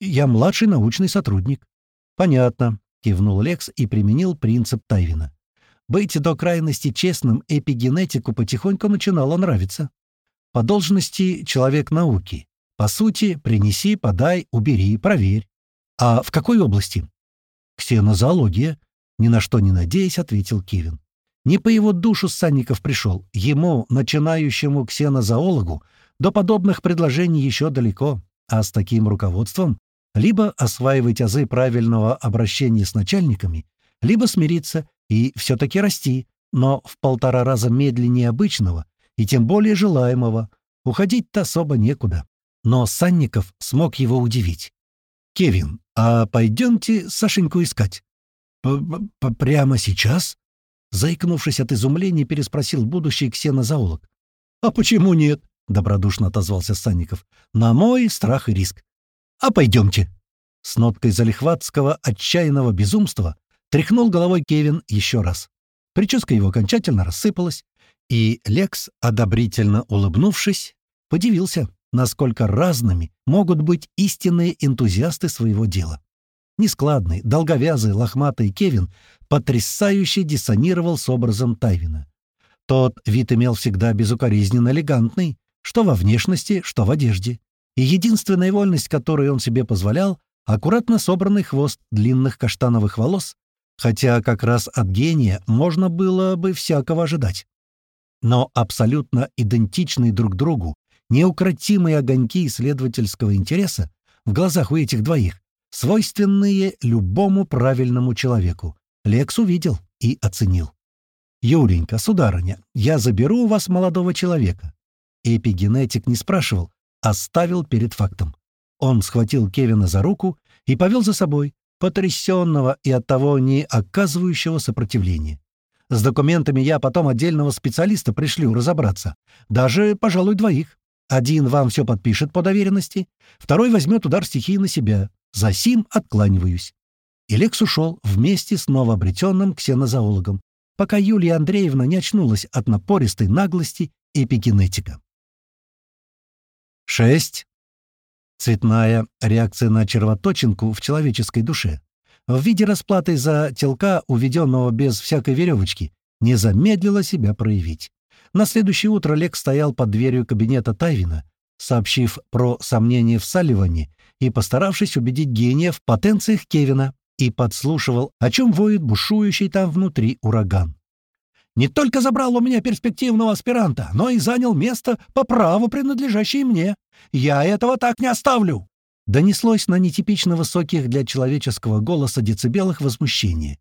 я младший научный сотрудник». «Понятно», — кивнул Лекс и применил принцип Тайвина. Быть до крайности честным эпигенетику потихоньку начинало нравиться. По должности человек науки. По сути, принеси, подай, убери, проверь. А в какой области? Ксенозоология. Ни на что не надеясь, ответил Кевин. Не по его душу Санников пришел. Ему, начинающему ксенозоологу, до подобных предложений еще далеко. А с таким руководством либо осваивать азы правильного обращения с начальниками, либо смириться и все-таки расти, но в полтора раза медленнее обычного и тем более желаемого. Уходить-то особо некуда. Но Санников смог его удивить. «Кевин, а пойдемте Сашеньку искать?» П -п «Прямо сейчас?» Заикнувшись от изумления, переспросил будущий ксенозоолог. «А почему нет?» — добродушно отозвался Санников. «На мой страх и риск. А пойдемте!» С ноткой залихватского отчаянного безумства Тряхнул головой Кевин еще раз. Прическа его окончательно рассыпалась, и Лекс, одобрительно улыбнувшись, подивился, насколько разными могут быть истинные энтузиасты своего дела. Нескладный, долговязый, лохматый Кевин потрясающе диссонировал с образом Тайвина. Тот вид имел всегда безукоризненно элегантный, что во внешности, что в одежде. И единственная вольность, которую он себе позволял, аккуратно собранный хвост длинных каштановых волос хотя как раз от гения можно было бы всякого ожидать. Но абсолютно идентичные друг другу неукротимые огоньки исследовательского интереса в глазах у этих двоих, свойственные любому правильному человеку, Лекс увидел и оценил. «Юренька, сударыня, я заберу у вас молодого человека». Эпигенетик не спрашивал, а ставил перед фактом. Он схватил Кевина за руку и повел за собой, потрясенного и оттого не оказывающего сопротивления. С документами я потом отдельного специалиста пришлю разобраться. Даже, пожалуй, двоих. Один вам все подпишет по доверенности, второй возьмет удар стихии на себя. За сим откланиваюсь. И Лекс ушел вместе с новообретенным ксенозоологом, пока Юлия Андреевна не очнулась от напористой наглости эпигенетика. 6. Цветная реакция на червоточинку в человеческой душе в виде расплаты за телка, уведенного без всякой веревочки, не замедлила себя проявить. На следующее утро Лек стоял под дверью кабинета Тайвина, сообщив про сомнения в Салливане и постаравшись убедить гения в потенциях Кевина, и подслушивал, о чем воет бушующий там внутри ураган. Не только забрал у меня перспективного аспиранта, но и занял место по праву, принадлежащее мне. Я этого так не оставлю!» Донеслось на нетипично высоких для человеческого голоса децибелах возмущение.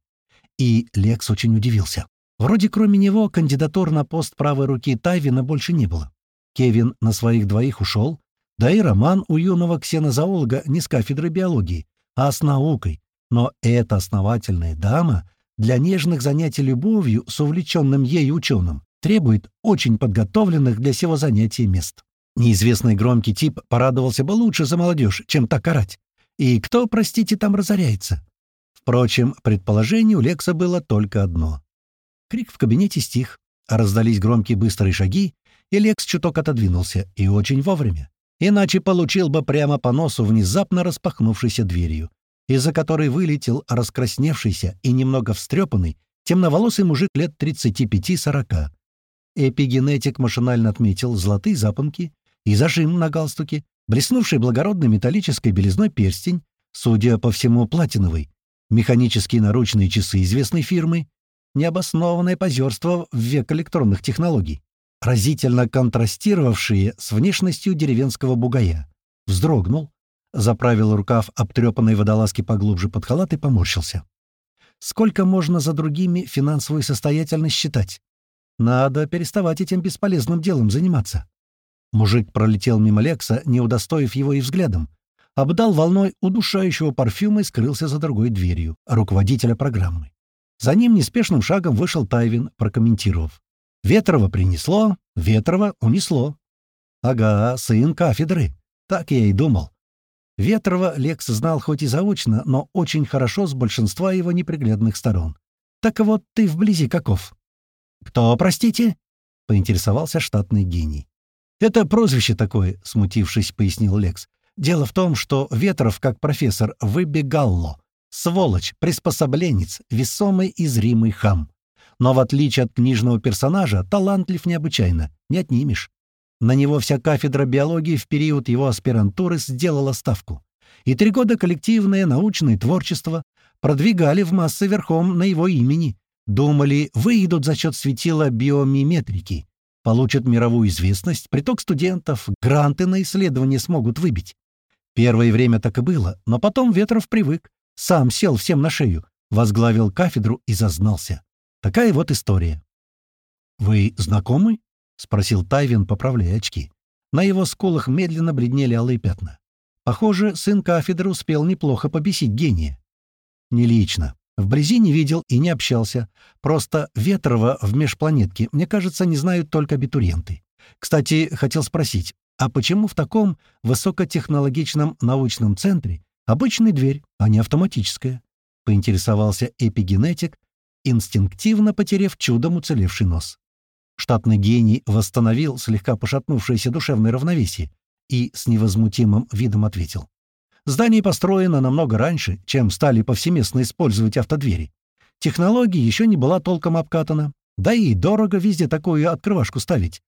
И Лекс очень удивился. Вроде кроме него кандидатур на пост правой руки Тайвина больше не было. Кевин на своих двоих ушел, да и роман у юного ксенозоолога не с кафедры биологии, а с наукой. Но эта основательная дама для нежных занятий любовью с увлеченным ей ученым требует очень подготовленных для сего занятия мест. Неизвестный громкий тип порадовался бы лучше за молодежь, чем так орать. И кто, простите, там разоряется? Впрочем, предположение у Лекса было только одно. Крик в кабинете стих, раздались громкие быстрые шаги, и Лекс чуток отодвинулся, и очень вовремя. Иначе получил бы прямо по носу внезапно распахнувшейся дверью, из-за которой вылетел раскрасневшийся и немного встрепанный темноволосый мужик лет 35-40. Эпигенетик машинально отметил золотые запонки и зажим на галстуке, блеснувший благородной металлической белизной перстень, судя по всему, платиновый, механические наручные часы известной фирмы, необоснованное позерство в век электронных технологий, разительно контрастировавшие с внешностью деревенского бугая. Вздрогнул, заправил рукав обтрепанной водолазки поглубже под халат и поморщился. Сколько можно за другими финансовую состоятельность считать? Надо переставать этим бесполезным делом заниматься. Мужик пролетел мимо Лекса, не удостоив его и взглядом. Обдал волной удушающего парфюма и скрылся за другой дверью, руководителя программы. За ним неспешным шагом вышел Тайвин, прокомментировав. «Ветрова принесло, Ветрова унесло». «Ага, сын кафедры. Так я и думал». Ветрова Лекс знал хоть и заочно, но очень хорошо с большинства его неприглядных сторон. «Так вот ты вблизи каков?» «Кто, простите?» — поинтересовался штатный гений. «Это прозвище такое», — смутившись, пояснил Лекс. «Дело в том, что Ветров, как профессор, выбегалло. Сволочь, приспособленец, весомый и зримый хам. Но в отличие от книжного персонажа, талантлив необычайно, не отнимешь. На него вся кафедра биологии в период его аспирантуры сделала ставку. И три года коллективное научное творчество продвигали в массы верхом на его имени. Думали, выйдут за счет светила биомиметрики, получат мировую известность, приток студентов, гранты на исследования смогут выбить. Первое время так и было, но потом Ветров привык, сам сел всем на шею, возглавил кафедру и зазнался. Такая вот история. «Вы знакомы?» — спросил Тайвин, поправляя очки. На его скулах медленно бледнели алые пятна. Похоже, сын кафедры успел неплохо побесить гения. «Не лично. Вблизи не видел и не общался. Просто Ветрова в межпланетке, мне кажется, не знают только абитуриенты. Кстати, хотел спросить, а почему в таком высокотехнологичном научном центре обычная дверь, а не автоматическая? Поинтересовался эпигенетик, инстинктивно потеряв чудом уцелевший нос. Штатный гений восстановил слегка пошатнувшееся душевное равновесие и с невозмутимым видом ответил. Здание построено намного раньше, чем стали повсеместно использовать автодвери. Технология еще не была толком обкатана, да и дорого везде такую открывашку ставить.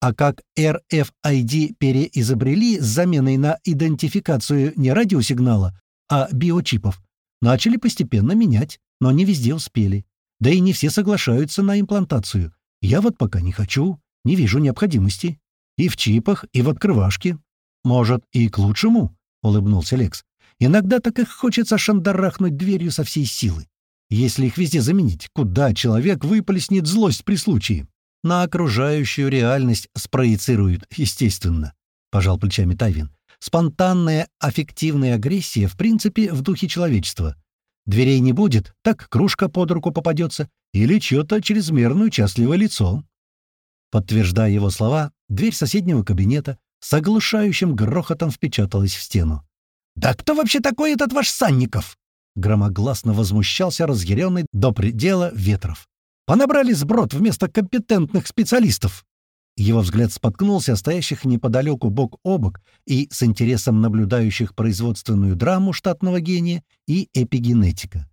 А как RFID переизобрели с заменой на идентификацию не радиосигнала, а биочипов, начали постепенно менять, но не везде успели. Да и не все соглашаются на имплантацию. Я вот пока не хочу, не вижу необходимости. И в чипах, и в открывашке. Может, и к лучшему. — улыбнулся Лекс. «Иногда так их хочется шандарахнуть дверью со всей силы. Если их везде заменить, куда человек выплеснет злость при случае? На окружающую реальность спроецируют, естественно», — пожал плечами Тайвин. «Спонтанная аффективная агрессия, в принципе, в духе человечества. Дверей не будет, так кружка под руку попадется или чье-то чрезмерно участливое лицо». Подтверждая его слова, дверь соседнего кабинета с оглушающим грохотом впечаталась в стену. «Да кто вообще такой этот ваш Санников?» Громогласно возмущался разъяренный до предела Ветров. «Понабрали сброд вместо компетентных специалистов!» Его взгляд споткнулся о стоящих неподалеку бок о бок и с интересом наблюдающих производственную драму штатного гения и эпигенетика.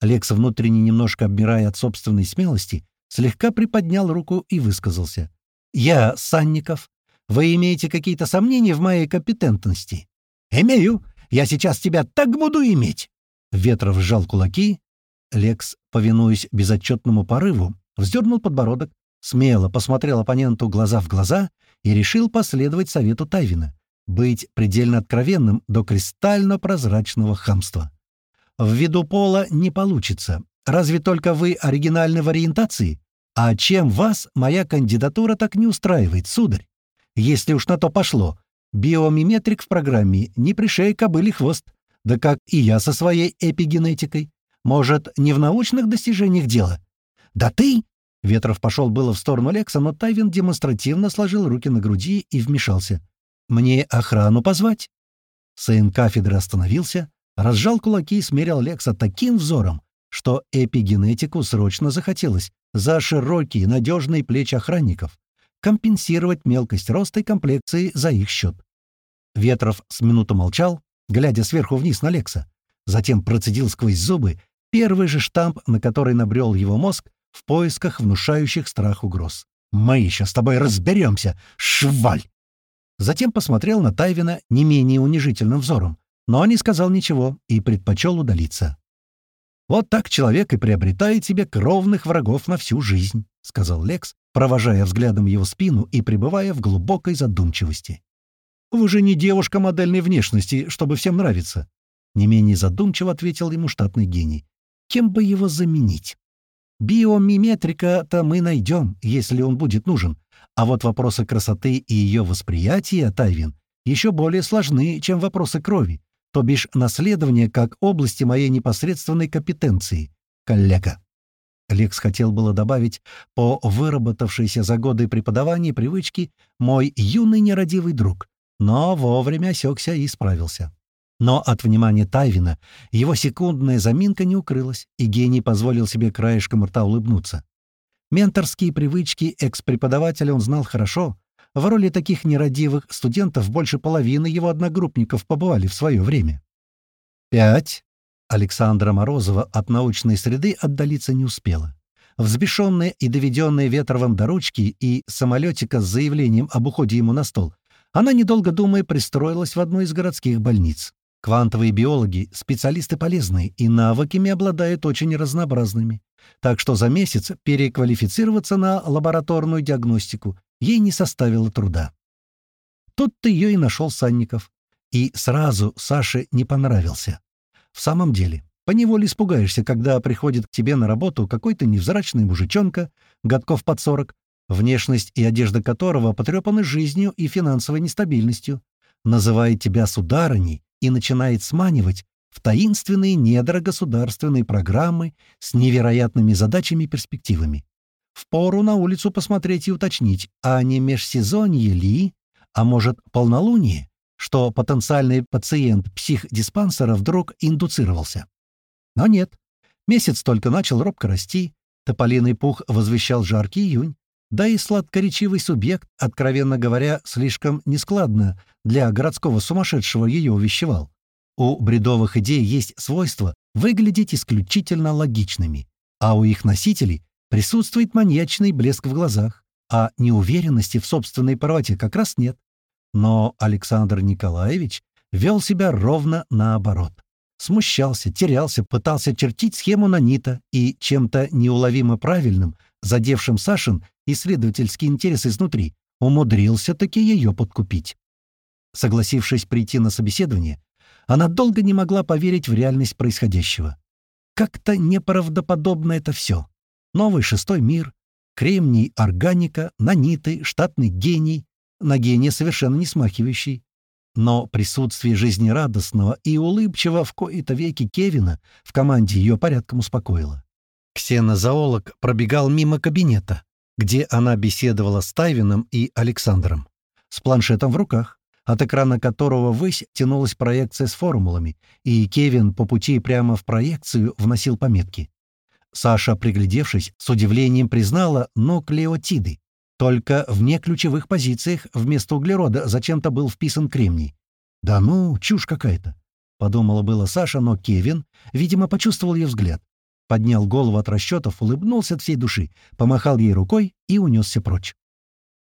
Алекс, внутренне немножко обмирая от собственной смелости, слегка приподнял руку и высказался. «Я, Санников, вы имеете какие-то сомнения в моей компетентности?» «Имею. Я сейчас тебя так буду иметь!» Ветров сжал кулаки. Лекс, повинуясь безотчетному порыву, вздернул подбородок, смело посмотрел оппоненту глаза в глаза и решил последовать совету Тайвина — быть предельно откровенным до кристально-прозрачного хамства. В виду пола не получится. Разве только вы оригинальны в ориентации? А чем вас моя кандидатура так не устраивает, сударь? Если уж на то пошло, биомиметрик в программе не пришей кобыли хвост, да как и я со своей эпигенетикой. Может, не в научных достижениях дело? Да ты Ветров пошел было в сторону Лекса, но Тайвин демонстративно сложил руки на груди и вмешался. «Мне охрану позвать?» Сын кафедры остановился, разжал кулаки и смерил Лекса таким взором, что эпигенетику срочно захотелось за широкие, надежные плечи охранников компенсировать мелкость роста и комплекции за их счет. Ветров с минуту молчал, глядя сверху вниз на Лекса, затем процедил сквозь зубы первый же штамп, на который набрел его мозг, в поисках внушающих страх угроз. «Мы еще с тобой разберемся, шваль!» Затем посмотрел на Тайвина не менее унижительным взором, но не сказал ничего и предпочел удалиться. «Вот так человек и приобретает себе кровных врагов на всю жизнь», — сказал Лекс, провожая взглядом его спину и пребывая в глубокой задумчивости. «Вы же не девушка модельной внешности, чтобы всем нравиться», — не менее задумчиво ответил ему штатный гений. «Кем бы его заменить?» Биомиметрика-то мы найдем, если он будет нужен. А вот вопросы красоты и ее восприятия, Тайвин, еще более сложны, чем вопросы крови, то бишь наследование как области моей непосредственной компетенции, коллега. Лекс хотел было добавить по выработавшейся за годы преподавания привычки «мой юный нерадивый друг», но вовремя осекся и справился. Но от внимания Тайвина его секундная заминка не укрылась, и гений позволил себе краешком рта улыбнуться. Менторские привычки экс-преподавателя он знал хорошо. В роли таких нерадивых студентов больше половины его одногруппников побывали в свое время. Пять. Александра Морозова от научной среды отдалиться не успела. Взбешенная и доведенная Ветровым до ручки и самолетика с заявлением об уходе ему на стол, она, недолго думая, пристроилась в одну из городских больниц. Квантовые биологи — специалисты полезные и навыками обладают очень разнообразными. Так что за месяц переквалифицироваться на лабораторную диагностику ей не составило труда. Тут-то ее и нашел Санников. И сразу Саше не понравился. В самом деле, поневоле испугаешься, когда приходит к тебе на работу какой-то невзрачный мужичонка, годков под сорок, внешность и одежда которого потрепаны жизнью и финансовой нестабильностью, называет тебя сударыней, и начинает сманивать в таинственные недра государственной программы с невероятными задачами и перспективами. Впору на улицу посмотреть и уточнить, а не межсезонье ли, а может полнолуние, что потенциальный пациент психдиспансера вдруг индуцировался. Но нет. Месяц только начал робко расти, тополиный пух возвещал жаркий июнь, да и сладкоречивый субъект, откровенно говоря, слишком нескладно для городского сумасшедшего ее увещевал. У бредовых идей есть свойство выглядеть исключительно логичными, а у их носителей присутствует маньячный блеск в глазах, а неуверенности в собственной правоте как раз нет. Но Александр Николаевич вел себя ровно наоборот. Смущался, терялся, пытался чертить схему нанита и чем-то неуловимо правильным, задевшим Сашин исследовательский интерес изнутри, умудрился таки ее подкупить. Согласившись прийти на собеседование, она долго не могла поверить в реальность происходящего. Как-то неправдоподобно это все. Новый шестой мир, кремний, органика, наниты, штатный гений, на гения совершенно не смахивающий. Но присутствие жизнерадостного и улыбчивого в кои-то веки Кевина в команде ее порядком успокоило. Ксенозоолог пробегал мимо кабинета, где она беседовала с Тайвином и Александром, с планшетом в руках, от экрана которого ввысь тянулась проекция с формулами, и Кевин по пути прямо в проекцию вносил пометки. Саша, приглядевшись, с удивлением признала нуклеотиды. Только в неключевых позициях вместо углерода зачем-то был вписан кремний. «Да ну, чушь какая-то!» — подумала было Саша, но Кевин, видимо, почувствовал ее взгляд поднял голову от расчетов, улыбнулся от всей души, помахал ей рукой и унесся прочь.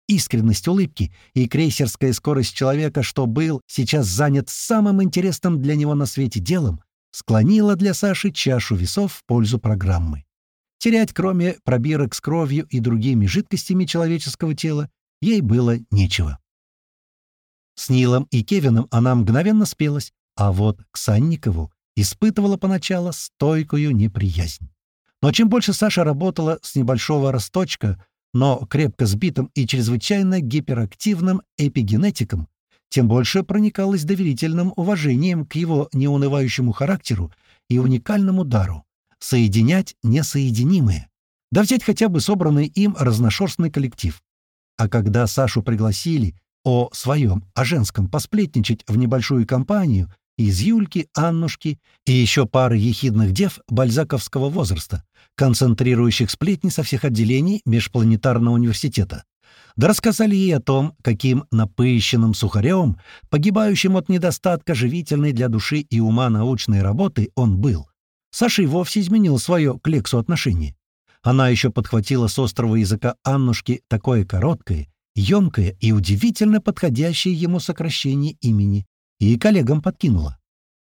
Искренность улыбки и крейсерская скорость человека, что был сейчас занят самым интересным для него на свете делом, склонила для Саши чашу весов в пользу программы. Терять, кроме пробирок с кровью и другими жидкостями человеческого тела, ей было нечего. С Нилом и Кевином она мгновенно спелась, а вот к Санникову испытывала поначалу стойкую неприязнь. Но чем больше Саша работала с небольшого росточка, но крепко сбитым и чрезвычайно гиперактивным эпигенетиком, тем больше проникалась доверительным уважением к его неунывающему характеру и уникальному дару — соединять несоединимые, да взять хотя бы собранный им разношерстный коллектив. А когда Сашу пригласили о своем, о женском посплетничать в небольшую компанию из Юльки, Аннушки и еще пары ехидных дев бальзаковского возраста, концентрирующих сплетни со всех отделений Межпланетарного университета. Да рассказали ей о том, каким напыщенным сухарем, погибающим от недостатка живительной для души и ума научной работы, он был. Саша вовсе изменил свое к Лексу отношение. Она еще подхватила с острого языка Аннушки такое короткое, емкое и удивительно подходящее ему сокращение имени, и коллегам подкинула.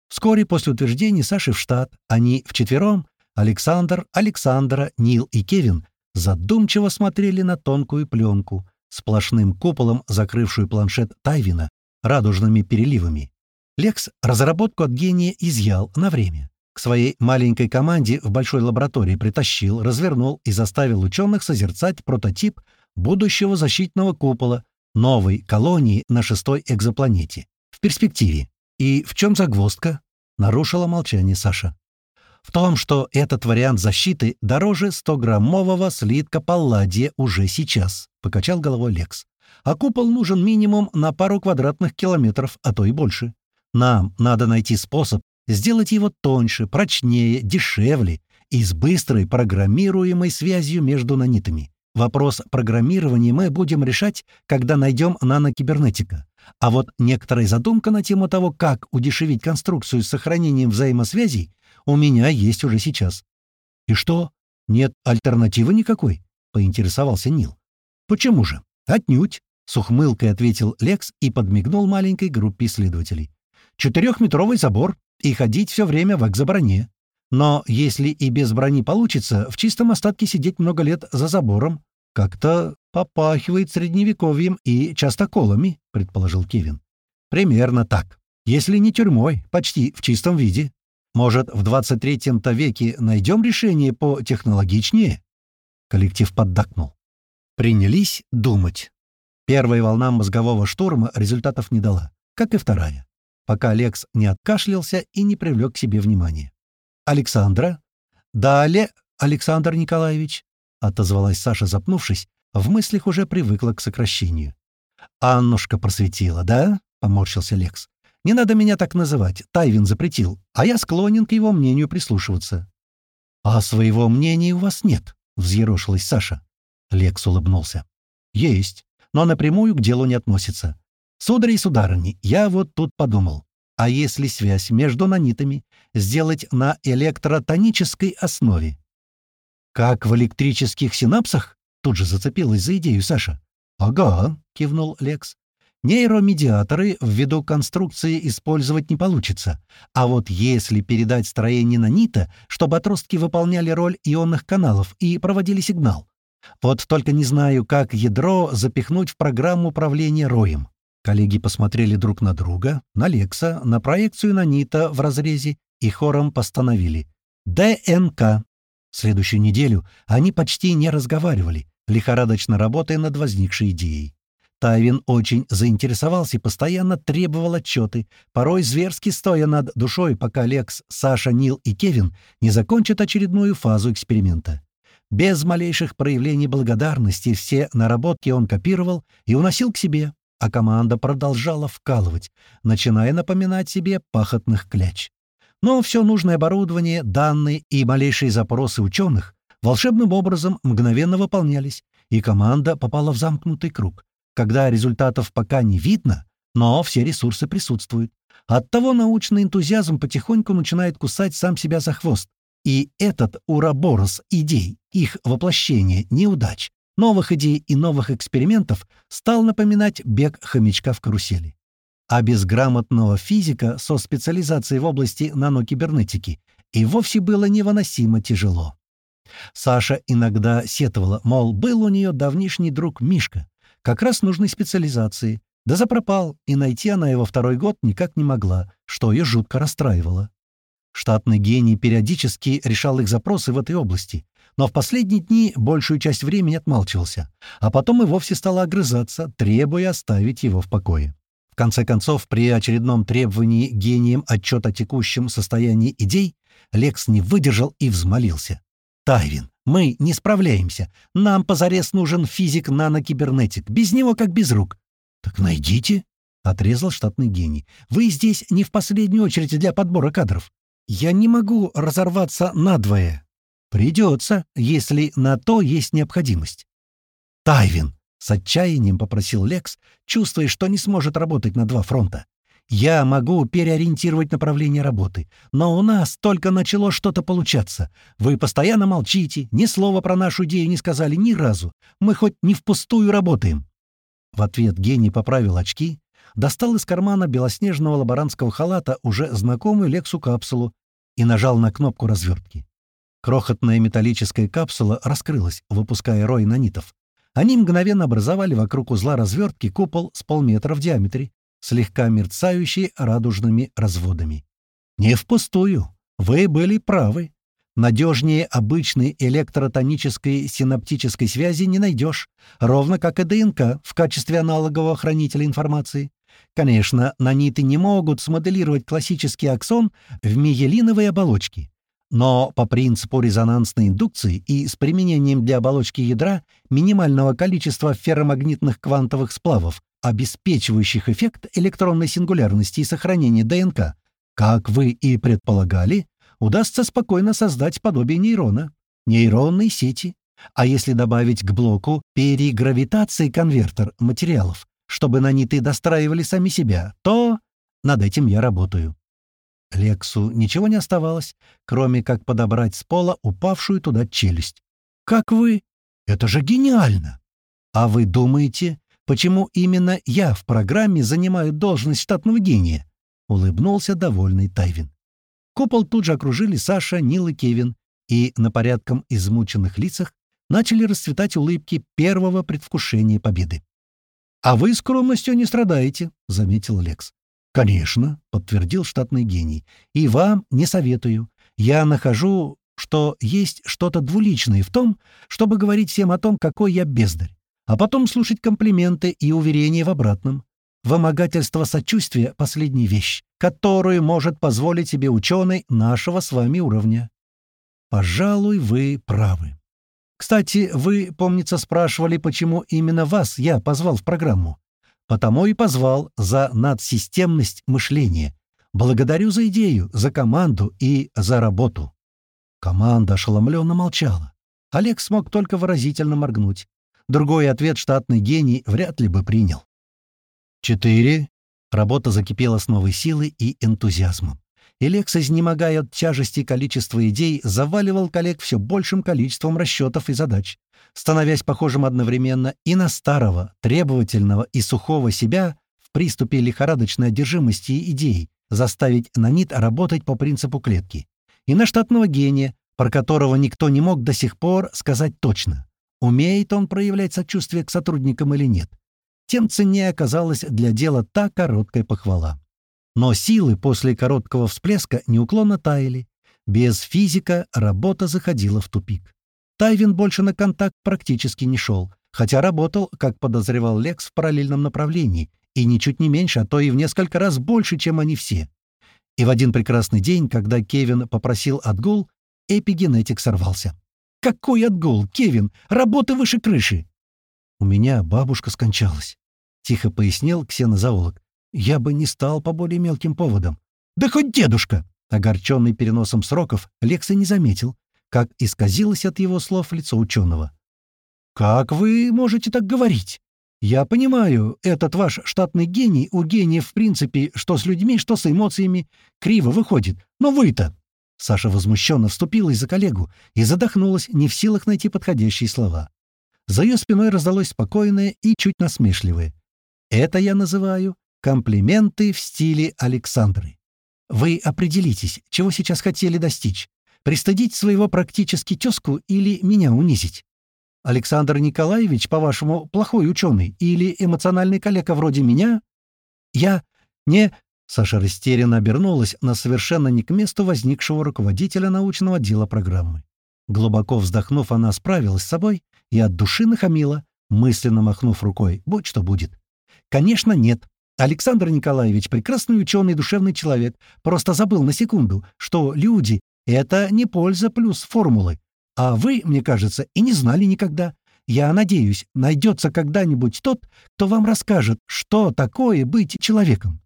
Вскоре после утверждения Саши в штат они вчетвером, Александр, Александра, Нил и Кевин, задумчиво смотрели на тонкую пленку, сплошным куполом закрывшую планшет Тайвина, радужными переливами. Лекс разработку от гения изъял на время. К своей маленькой команде в большой лаборатории притащил, развернул и заставил ученых созерцать прототип будущего защитного купола новой колонии на шестой экзопланете перспективе. И в чем загвоздка? Нарушила молчание Саша. В том, что этот вариант защиты дороже 100-граммового слитка палладия уже сейчас, покачал головой Лекс. А купол нужен минимум на пару квадратных километров, а то и больше. Нам надо найти способ сделать его тоньше, прочнее, дешевле и с быстрой программируемой связью между нанитами. Вопрос программирования мы будем решать, когда найдем нанокибернетика. А вот некоторая задумка на тему того, как удешевить конструкцию с сохранением взаимосвязей, у меня есть уже сейчас. «И что? Нет альтернативы никакой?» — поинтересовался Нил. «Почему же? Отнюдь!» — с ухмылкой ответил Лекс и подмигнул маленькой группе исследователей. «Четырехметровый забор, и ходить все время в экзоброне. Но если и без брони получится, в чистом остатке сидеть много лет за забором, как-то «Попахивает средневековьем и частоколами», — предположил Кевин. «Примерно так. Если не тюрьмой, почти в чистом виде. Может, в 23-то веке найдем решение по технологичнее?» Коллектив поддакнул. Принялись думать. Первая волна мозгового штурма результатов не дала, как и вторая, пока Лекс не откашлялся и не привлек к себе внимания. «Александра?» «Далее, Александр Николаевич», — отозвалась Саша, запнувшись, в мыслях уже привыкла к сокращению. «Аннушка просветила, да?» — поморщился Лекс. «Не надо меня так называть. Тайвин запретил, а я склонен к его мнению прислушиваться». «А своего мнения у вас нет», — взъерошилась Саша. Лекс улыбнулся. «Есть, но напрямую к делу не относится. Судари и сударыни, я вот тут подумал. А если связь между нанитами сделать на электротонической основе?» «Как в электрических синапсах?» Тут же зацепилась за идею Саша. «Ага», — кивнул Лекс. «Нейромедиаторы ввиду конструкции использовать не получится. А вот если передать строение нанита, чтобы отростки выполняли роль ионных каналов и проводили сигнал. Вот только не знаю, как ядро запихнуть в программу управления роем». Коллеги посмотрели друг на друга, на Лекса, на проекцию нанита в разрезе и хором постановили. ДНК. Следующую неделю они почти не разговаривали, лихорадочно работая над возникшей идеей. Тайвин очень заинтересовался и постоянно требовал отчеты, порой зверски стоя над душой, пока Лекс, Саша, Нил и Кевин не закончат очередную фазу эксперимента. Без малейших проявлений благодарности все наработки он копировал и уносил к себе, а команда продолжала вкалывать, начиная напоминать себе пахотных кляч. Но все нужное оборудование, данные и малейшие запросы ученых волшебным образом мгновенно выполнялись, и команда попала в замкнутый круг, когда результатов пока не видно, но все ресурсы присутствуют. Оттого научный энтузиазм потихоньку начинает кусать сам себя за хвост. И этот уроборос идей, их воплощение, неудач, новых идей и новых экспериментов стал напоминать бег хомячка в карусели. А без грамотного физика со специализацией в области нанокибернетики и вовсе было невыносимо тяжело. Саша иногда сетовала, мол, был у нее давнишний друг Мишка, как раз нужной специализации, да запропал, и найти она его второй год никак не могла, что ее жутко расстраивало. Штатный гений периодически решал их запросы в этой области, но в последние дни большую часть времени отмалчивался, а потом и вовсе стал огрызаться, требуя оставить его в покое. В конце концов, при очередном требовании гением отчет о текущем состоянии идей, Лекс не выдержал и взмолился. «Тайвин, мы не справляемся. Нам позарез нужен физик-нанокибернетик. Без него как без рук». «Так найдите», — отрезал штатный гений. «Вы здесь не в последнюю очередь для подбора кадров. Я не могу разорваться надвое. Придется, если на то есть необходимость». «Тайвин», — с отчаянием попросил Лекс, чувствуя, что не сможет работать на два фронта. Я могу переориентировать направление работы, но у нас только начало что-то получаться. Вы постоянно молчите, ни слова про нашу идею не сказали ни разу. Мы хоть не впустую работаем». В ответ гений поправил очки, достал из кармана белоснежного лаборантского халата уже знакомую Лексу капсулу и нажал на кнопку развертки. Крохотная металлическая капсула раскрылась, выпуская рой нанитов. Они мгновенно образовали вокруг узла развертки купол с полметра в диаметре, слегка мерцающий радужными разводами. Не впустую. Вы были правы. Надежнее обычной электротонической синаптической связи не найдешь, ровно как и ДНК в качестве аналогового хранителя информации. Конечно, наниты не могут смоделировать классический аксон в миелиновой оболочке, но по принципу резонансной индукции и с применением для оболочки ядра минимального количества ферромагнитных квантовых сплавов обеспечивающих эффект электронной сингулярности и сохранения ДНК, как вы и предполагали, удастся спокойно создать подобие нейрона, нейронной сети. А если добавить к блоку перегравитации конвертер материалов, чтобы наниты достраивали сами себя, то над этим я работаю. Лексу ничего не оставалось, кроме как подобрать с пола упавшую туда челюсть. «Как вы? Это же гениально! А вы думаете, почему именно я в программе занимаю должность штатного гения?» — улыбнулся довольный Тайвин. Купол тут же окружили Саша, Нил и Кевин, и на порядком измученных лицах начали расцветать улыбки первого предвкушения победы. «А вы скромностью не страдаете», — заметил Лекс. «Конечно», — подтвердил штатный гений. «И вам не советую. Я нахожу, что есть что-то двуличное в том, чтобы говорить всем о том, какой я бездарь а потом слушать комплименты и уверения в обратном. Вымогательство сочувствия — последняя вещь, которую может позволить себе ученый нашего с вами уровня. Пожалуй, вы правы. Кстати, вы, помнится, спрашивали, почему именно вас я позвал в программу. Потому и позвал за надсистемность мышления. Благодарю за идею, за команду и за работу. Команда ошеломленно молчала. Олег смог только выразительно моргнуть. Другой ответ штатный гений вряд ли бы принял. Четыре. Работа закипела с новой силой и энтузиазмом. И Лекс, изнемогая от тяжести количества идей, заваливал коллег все большим количеством расчетов и задач, становясь похожим одновременно и на старого, требовательного и сухого себя в приступе лихорадочной одержимости идей, заставить нанит работать по принципу клетки, и на штатного гения, про которого никто не мог до сих пор сказать точно. Умеет он проявлять сочувствие к сотрудникам или нет? Тем ценнее оказалась для дела та короткая похвала. Но силы после короткого всплеска неуклонно таяли. Без физика работа заходила в тупик. Тайвин больше на контакт практически не шел, хотя работал, как подозревал Лекс, в параллельном направлении, и ничуть не меньше, а то и в несколько раз больше, чем они все. И в один прекрасный день, когда Кевин попросил отгул, эпигенетик сорвался. «Какой отгул, Кевин! Работа выше крыши!» «У меня бабушка скончалась», — тихо пояснил ксенозоолог. «Я бы не стал по более мелким поводам». «Да хоть дедушка!» Огорченный переносом сроков, Лекса не заметил, как исказилось от его слов лицо ученого. «Как вы можете так говорить? Я понимаю, этот ваш штатный гений у гения в принципе, что с людьми, что с эмоциями, криво выходит. Но вы-то...» Саша возмущенно вступилась за коллегу и задохнулась, не в силах найти подходящие слова. За ее спиной раздалось спокойное и чуть насмешливое. Это я называю комплименты в стиле Александры. Вы определитесь, чего сейчас хотели достичь. Пристыдить своего практически тезку или меня унизить? Александр Николаевич, по-вашему, плохой ученый или эмоциональный коллега вроде меня? Я не... Саша растерянно обернулась на совершенно не к месту возникшего руководителя научного отдела программы. Глубоко вздохнув, она справилась с собой и от души нахамила, мысленно махнув рукой, будь что будет. Конечно, нет. Александр Николаевич — прекрасный ученый, душевный человек, просто забыл на секунду, что люди — это не польза плюс формулы. А вы, мне кажется, и не знали никогда. Я надеюсь, найдется когда-нибудь тот, кто вам расскажет, что такое быть человеком.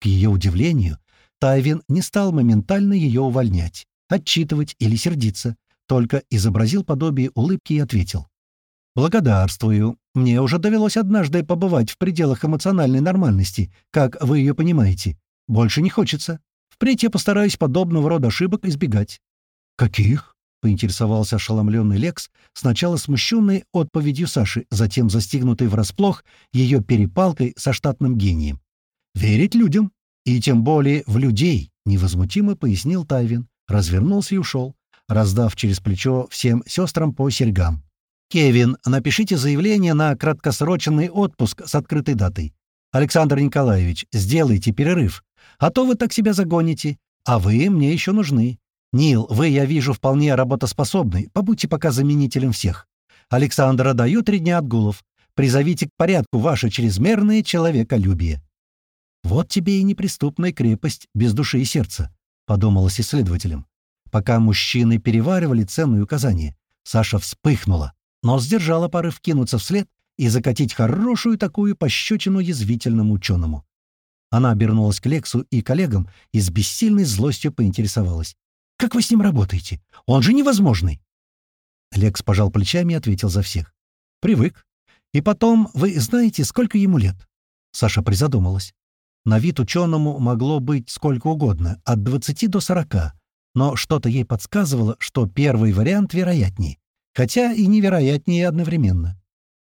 К ее удивлению, Тайвин не стал моментально ее увольнять, отчитывать или сердиться, только изобразил подобие улыбки и ответил. «Благодарствую. Мне уже довелось однажды побывать в пределах эмоциональной нормальности, как вы ее понимаете. Больше не хочется. Впредь я постараюсь подобного рода ошибок избегать». «Каких?» — поинтересовался ошеломленный Лекс, сначала смущенный отповедью Саши, затем застигнутый врасплох ее перепалкой со штатным гением. «Верить людям, и тем более в людей», — невозмутимо пояснил Тайвин, развернулся и ушел, раздав через плечо всем сестрам по серьгам. «Кевин, напишите заявление на краткосрочный отпуск с открытой датой. Александр Николаевич, сделайте перерыв, а то вы так себя загоните, а вы мне еще нужны. Нил, вы, я вижу, вполне работоспособный, побудьте пока заменителем всех. Александра даю три дня отгулов. Призовите к порядку ваше чрезмерное человеколюбие». «Вот тебе и неприступная крепость без души и сердца», — подумалось исследователям. Пока мужчины переваривали ценные указания, Саша вспыхнула но сдержала порыв кинуться вслед и закатить хорошую такую пощечину язвительному ученому. Она обернулась к Лексу и коллегам и с бессильной злостью поинтересовалась. «Как вы с ним работаете? Он же невозможный!» Лекс пожал плечами и ответил за всех. «Привык. И потом, вы знаете, сколько ему лет?» Саша призадумалась. На вид ученому могло быть сколько угодно, от 20 до 40, но что-то ей подсказывало, что первый вариант вероятнее хотя и невероятнее одновременно.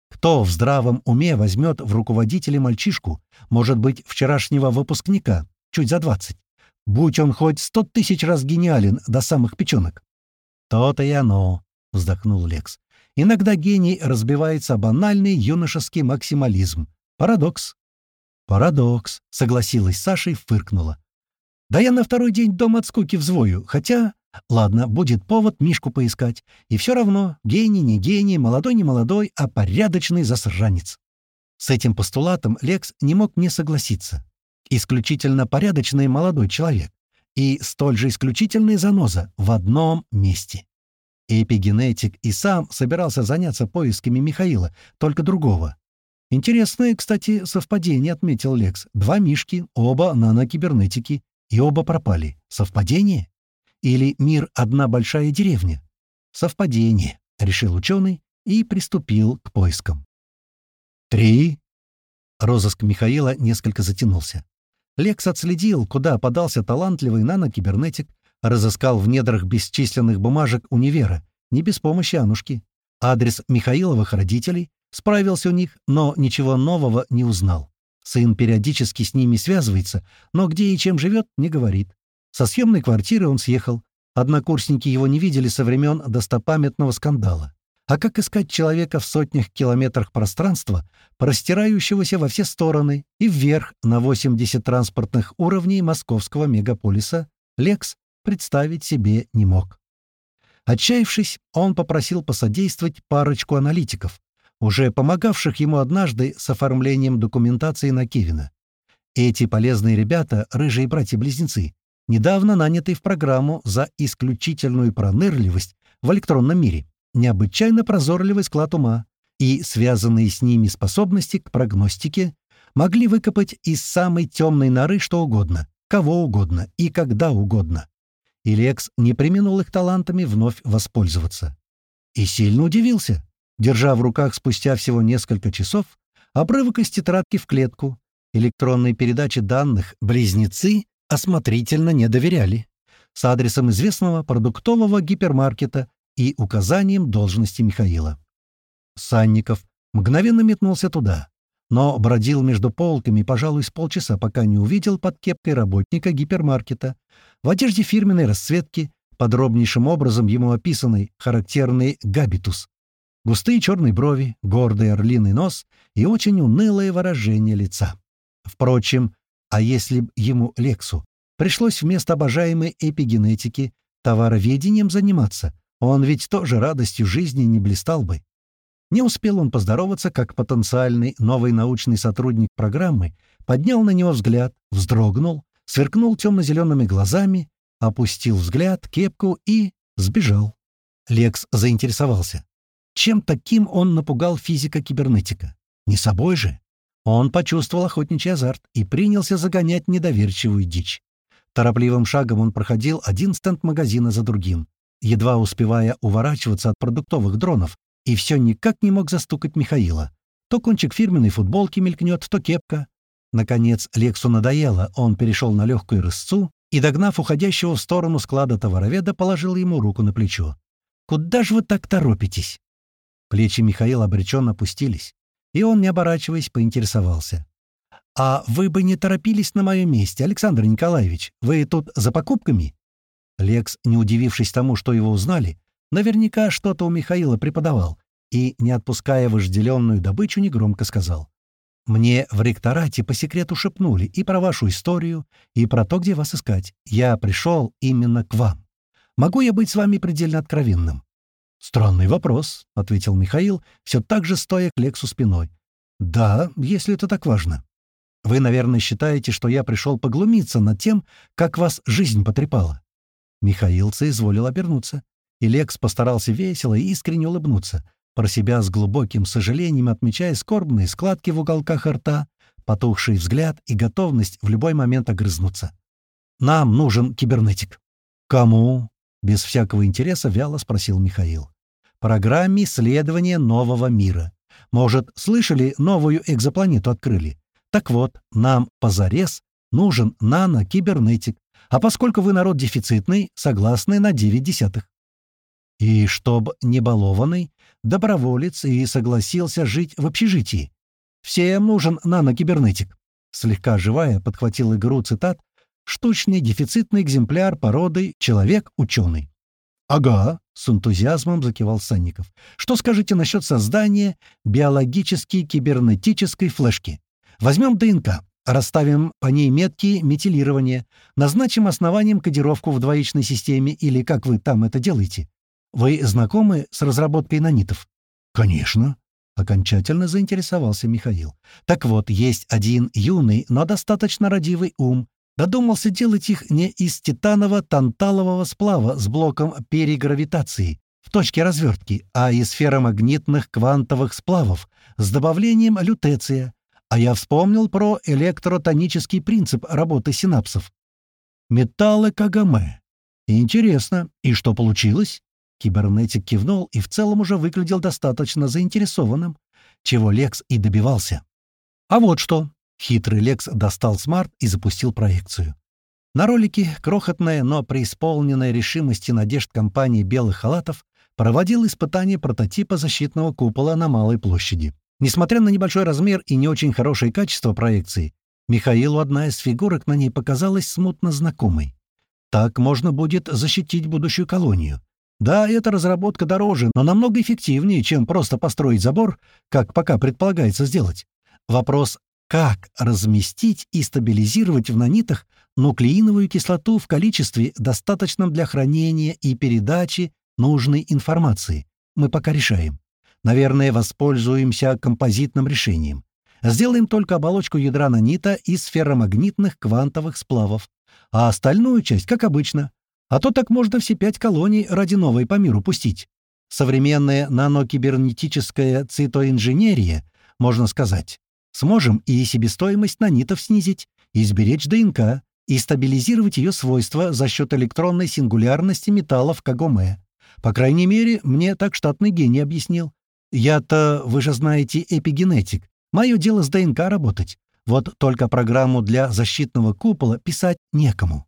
Кто в здравом уме возьмет в руководителя мальчишку, может быть, вчерашнего выпускника, чуть за двадцать, будь он хоть сто тысяч раз гениален до самых печенок? «То-то и оно», — вздохнул Лекс. «Иногда гений разбивается банальный юношеский максимализм. Парадокс». «Парадокс», — согласилась Саша и фыркнула. «Да я на второй день дома от скуки взвою, хотя Ладно, будет повод Мишку поискать. И все равно, гений, не гений, молодой, не молодой, а порядочный засранец. С этим постулатом Лекс не мог не согласиться. Исключительно порядочный молодой человек. И столь же исключительный заноза в одном месте. Эпигенетик и сам собирался заняться поисками Михаила, только другого. Интересное, кстати, совпадение, отметил Лекс. Два Мишки, оба нанокибернетики, и оба пропали. Совпадение? Или мир — одна большая деревня? Совпадение, — решил ученый и приступил к поискам. Три. Розыск Михаила несколько затянулся. Лекс отследил, куда подался талантливый нанокибернетик, разыскал в недрах бесчисленных бумажек универа, не без помощи Анушки. Адрес Михаиловых родителей, справился у них, но ничего нового не узнал. Сын периодически с ними связывается, но где и чем живет, не говорит. Со съемной квартиры он съехал. Однокурсники его не видели со времен достопамятного скандала. А как искать человека в сотнях километрах пространства, простирающегося во все стороны и вверх на 80 транспортных уровней московского мегаполиса, Лекс представить себе не мог. Отчаявшись, он попросил посодействовать парочку аналитиков, уже помогавших ему однажды с оформлением документации на Кевина. Эти полезные ребята, рыжие братья-близнецы, недавно нанятый в программу за исключительную пронырливость в электронном мире, необычайно прозорливый склад ума и связанные с ними способности к прогностике могли выкопать из самой темной норы что угодно, кого угодно и когда угодно. И Лекс не применул их талантами вновь воспользоваться. И сильно удивился, держа в руках спустя всего несколько часов обрывок из тетрадки в клетку, электронной передачи данных «Близнецы» осмотрительно не доверяли, с адресом известного продуктового гипермаркета и указанием должности Михаила. Санников мгновенно метнулся туда, но бродил между полками, пожалуй, с полчаса, пока не увидел под кепкой работника гипермаркета в одежде фирменной расцветки, подробнейшим образом ему описанный характерный габитус. Густые черные брови, гордый орлиный нос и очень унылое выражение лица. Впрочем, а если б ему, Лексу, пришлось вместо обожаемой эпигенетики товароведением заниматься, он ведь тоже радостью жизни не блистал бы. Не успел он поздороваться, как потенциальный новый научный сотрудник программы поднял на него взгляд, вздрогнул, сверкнул темно-зелеными глазами, опустил взгляд, кепку и сбежал. Лекс заинтересовался. Чем таким он напугал физика-кибернетика? Не собой же. Он почувствовал охотничий азарт и принялся загонять недоверчивую дичь. Торопливым шагом он проходил один стенд магазина за другим, едва успевая уворачиваться от продуктовых дронов, и все никак не мог застукать Михаила. То кончик фирменной футболки мелькнет, то кепка. Наконец, Лексу надоело, он перешел на легкую рысцу и, догнав уходящего в сторону склада товароведа, положил ему руку на плечо. «Куда же вы так торопитесь?» Плечи Михаила обреченно опустились, и он, не оборачиваясь, поинтересовался. «А вы бы не торопились на моем месте, Александр Николаевич? Вы тут за покупками?» Лекс, не удивившись тому, что его узнали, наверняка что-то у Михаила преподавал, и, не отпуская вожделенную добычу, негромко сказал. «Мне в ректорате по секрету шепнули и про вашу историю, и про то, где вас искать. Я пришел именно к вам. Могу я быть с вами предельно откровенным?» «Странный вопрос», — ответил Михаил, все так же стоя к Лексу спиной. «Да, если это так важно. Вы, наверное, считаете, что я пришел поглумиться над тем, как вас жизнь потрепала». Михаил соизволил обернуться, и Лекс постарался весело и искренне улыбнуться, про себя с глубоким сожалением отмечая скорбные складки в уголках рта, потухший взгляд и готовность в любой момент огрызнуться. «Нам нужен кибернетик». «Кому?» — без всякого интереса вяло спросил Михаил программе исследования нового мира. Может, слышали, новую экзопланету открыли? Так вот, нам позарез нужен нано-кибернетик, а поскольку вы народ дефицитный, согласны на 9 десятых. И чтоб не балованный, доброволец и согласился жить в общежитии. Всем нужен нано-кибернетик. Слегка оживая, подхватил игру цитат «Штучный дефицитный экземпляр породы человек-ученый». «Ага», — с энтузиазмом закивал Санников. «Что скажете насчет создания биологически кибернетической флешки? Возьмем ДНК, расставим по ней метки метилирования, назначим основанием кодировку в двоичной системе или как вы там это делаете. Вы знакомы с разработкой нанитов?» «Конечно», — окончательно заинтересовался Михаил. «Так вот, есть один юный, но достаточно родивый ум, Додумался делать их не из титаново-танталового сплава с блоком перегравитации в точке развертки, а из ферромагнитных квантовых сплавов с добавлением лютеция. А я вспомнил про электротонический принцип работы синапсов. Металлы Кагаме. Интересно, и что получилось? Кибернетик кивнул и в целом уже выглядел достаточно заинтересованным, чего Лекс и добивался. А вот что. Хитрый Лекс достал смарт и запустил проекцию. На ролике крохотная, но преисполненная решимости и надежд компания «Белых халатов» проводила испытание прототипа защитного купола на Малой площади. Несмотря на небольшой размер и не очень хорошее качество проекции, Михаилу одна из фигурок на ней показалась смутно знакомой. Так можно будет защитить будущую колонию. Да, эта разработка дороже, но намного эффективнее, чем просто построить забор, как пока предполагается сделать. Вопрос как разместить и стабилизировать в нанитах нуклеиновую кислоту в количестве, достаточном для хранения и передачи нужной информации. Мы пока решаем. Наверное, воспользуемся композитным решением. Сделаем только оболочку ядра нанита из ферромагнитных квантовых сплавов, а остальную часть, как обычно. А то так можно все пять колоний ради новой по миру пустить. Современная нанокибернетическая цитоинженерия, можно сказать, Сможем и себестоимость нанитов снизить, и сберечь ДНК, и стабилизировать ее свойства за счет электронной сингулярности металлов Кагоме. По крайней мере, мне так штатный гений объяснил. Я-то, вы же знаете, эпигенетик. Мое дело с ДНК работать. Вот только программу для защитного купола писать некому.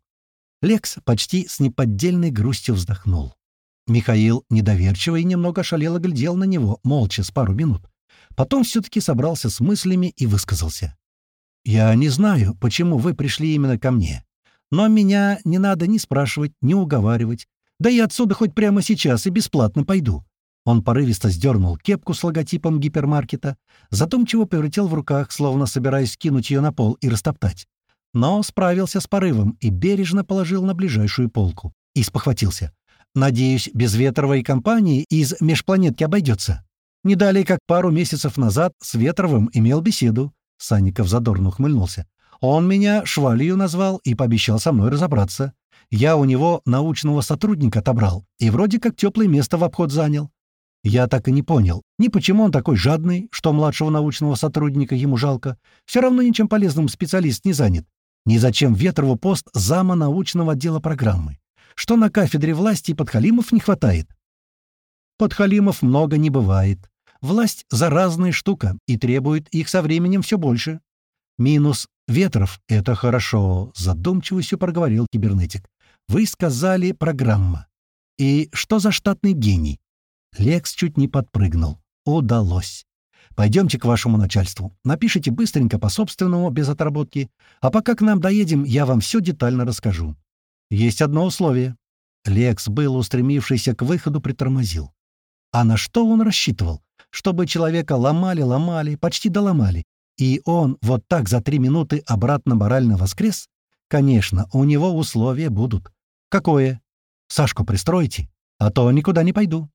Лекс почти с неподдельной грустью вздохнул. Михаил недоверчиво и немного шалело глядел на него, молча, с пару минут. Потом все-таки собрался с мыслями и высказался. «Я не знаю, почему вы пришли именно ко мне. Но меня не надо ни спрашивать, ни уговаривать. Да и отсюда хоть прямо сейчас и бесплатно пойду». Он порывисто сдернул кепку с логотипом гипермаркета, задумчиво повертел в руках, словно собираясь кинуть ее на пол и растоптать. Но справился с порывом и бережно положил на ближайшую полку. И спохватился. «Надеюсь, без ветровой компании из межпланетки обойдется». Не далее, как пару месяцев назад с Ветровым имел беседу. Санников задорно ухмыльнулся. Он меня швалью назвал и пообещал со мной разобраться. Я у него научного сотрудника отобрал и вроде как теплое место в обход занял. Я так и не понял, ни почему он такой жадный, что младшего научного сотрудника ему жалко. Все равно ничем полезным специалист не занят. Ни зачем Ветрову пост зама научного отдела программы. Что на кафедре власти подхалимов не хватает? Подхалимов много не бывает. Власть — заразная штука и требует их со временем все больше. Минус ветров — это хорошо, задумчивостью проговорил кибернетик. Вы сказали «программа». И что за штатный гений? Лекс чуть не подпрыгнул. Удалось. Пойдемте к вашему начальству. Напишите быстренько по собственному, без отработки. А пока к нам доедем, я вам все детально расскажу. Есть одно условие. Лекс был устремившийся к выходу, притормозил. А на что он рассчитывал? Чтобы человека ломали-ломали, почти доломали, и он вот так за три минуты обратно морально воскрес? Конечно, у него условия будут. Какое? Сашку пристройте, а то никуда не пойду.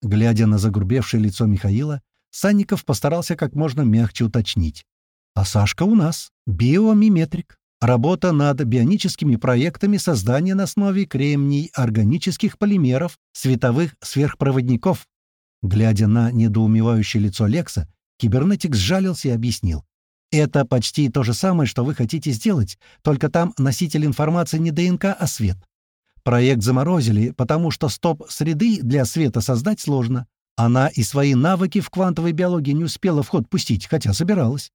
Глядя на загрубевшее лицо Михаила, Санников постарался как можно мягче уточнить. А Сашка у нас биомиметрик. Работа над бионическими проектами создания на основе кремний органических полимеров световых сверхпроводников. Глядя на недоумевающее лицо Лекса, Кибернетик сжалился и объяснил. «Это почти то же самое, что вы хотите сделать, только там носитель информации не ДНК, а свет. Проект заморозили, потому что стоп-среды для света создать сложно. Она и свои навыки в квантовой биологии не успела в ход пустить, хотя собиралась».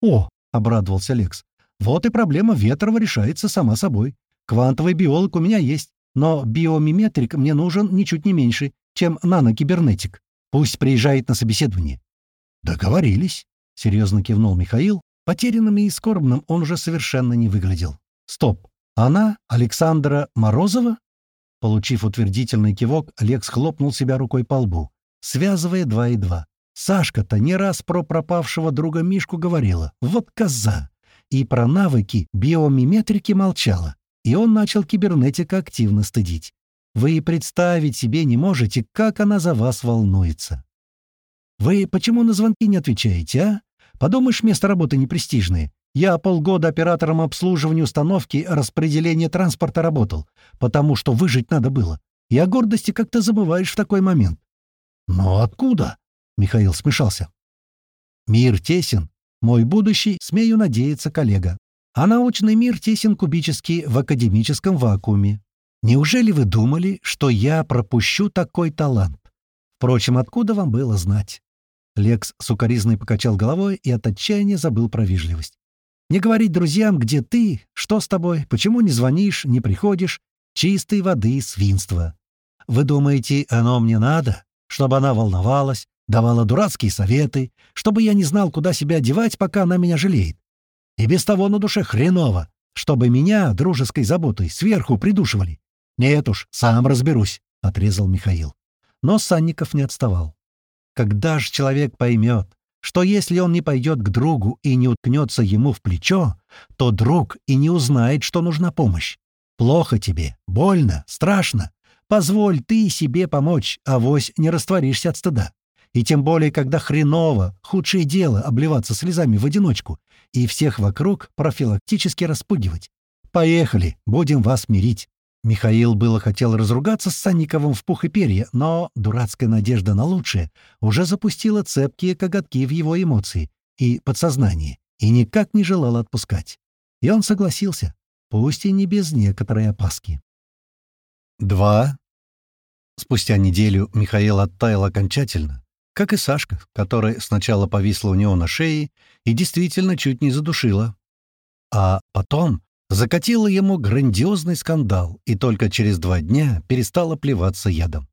«О!» — обрадовался Лекс. «Вот и проблема Ветрова решается сама собой. Квантовый биолог у меня есть, но биомиметрик мне нужен ничуть не меньше, чем нанокибернетик. Пусть приезжает на собеседование. «Договорились», — серьезно кивнул Михаил. Потерянным и скорбным он уже совершенно не выглядел. «Стоп! Она Александра Морозова?» Получив утвердительный кивок, Лекс хлопнул себя рукой по лбу, связывая два и два. Сашка-то не раз про пропавшего друга Мишку говорила. Вот коза! И про навыки биомиметрики молчала. И он начал кибернетика активно стыдить. Вы и представить себе не можете, как она за вас волнуется. Вы почему на звонки не отвечаете, а? Подумаешь, место работы непрестижное. Я полгода оператором обслуживания установки распределения транспорта работал, потому что выжить надо было. О гордости как-то забываешь в такой момент. Но откуда? Михаил смешался. Мир тесен. Мой будущий, смею надеяться, коллега. А научный мир тесен кубически в академическом вакууме. Неужели вы думали, что я пропущу такой талант? Впрочем, откуда вам было знать? Лекс сукоризной покачал головой и от отчаяния забыл про вежливость. «Не говорить друзьям, где ты, что с тобой, почему не звонишь, не приходишь. Чистой воды свинство. Вы думаете, оно мне надо? Чтобы она волновалась, давала дурацкие советы, чтобы я не знал, куда себя одевать, пока она меня жалеет. И без того на душе хреново, чтобы меня дружеской заботой сверху придушивали. Нет уж, сам разберусь», — отрезал Михаил. Но Санников не отставал. Когда же человек поймет, что если он не пойдет к другу и не уткнется ему в плечо, то друг и не узнает, что нужна помощь. Плохо тебе, больно, страшно. Позволь ты себе помочь, а вось не растворишься от стыда. И тем более, когда хреново, худшее дело обливаться слезами в одиночку и всех вокруг профилактически распугивать. Поехали, будем вас мирить. Михаил было хотел разругаться с Санниковым в пух и перья, но дурацкая надежда на лучшее уже запустила цепкие коготки в его эмоции и подсознание, и никак не желал отпускать. И он согласился, пусть и не без некоторой опаски. Два. Спустя неделю Михаил оттаял окончательно, как и Сашка, которая сначала повисла у него на шее и действительно чуть не задушила. А потом закатила ему грандиозный скандал и только через два дня перестала плеваться ядом.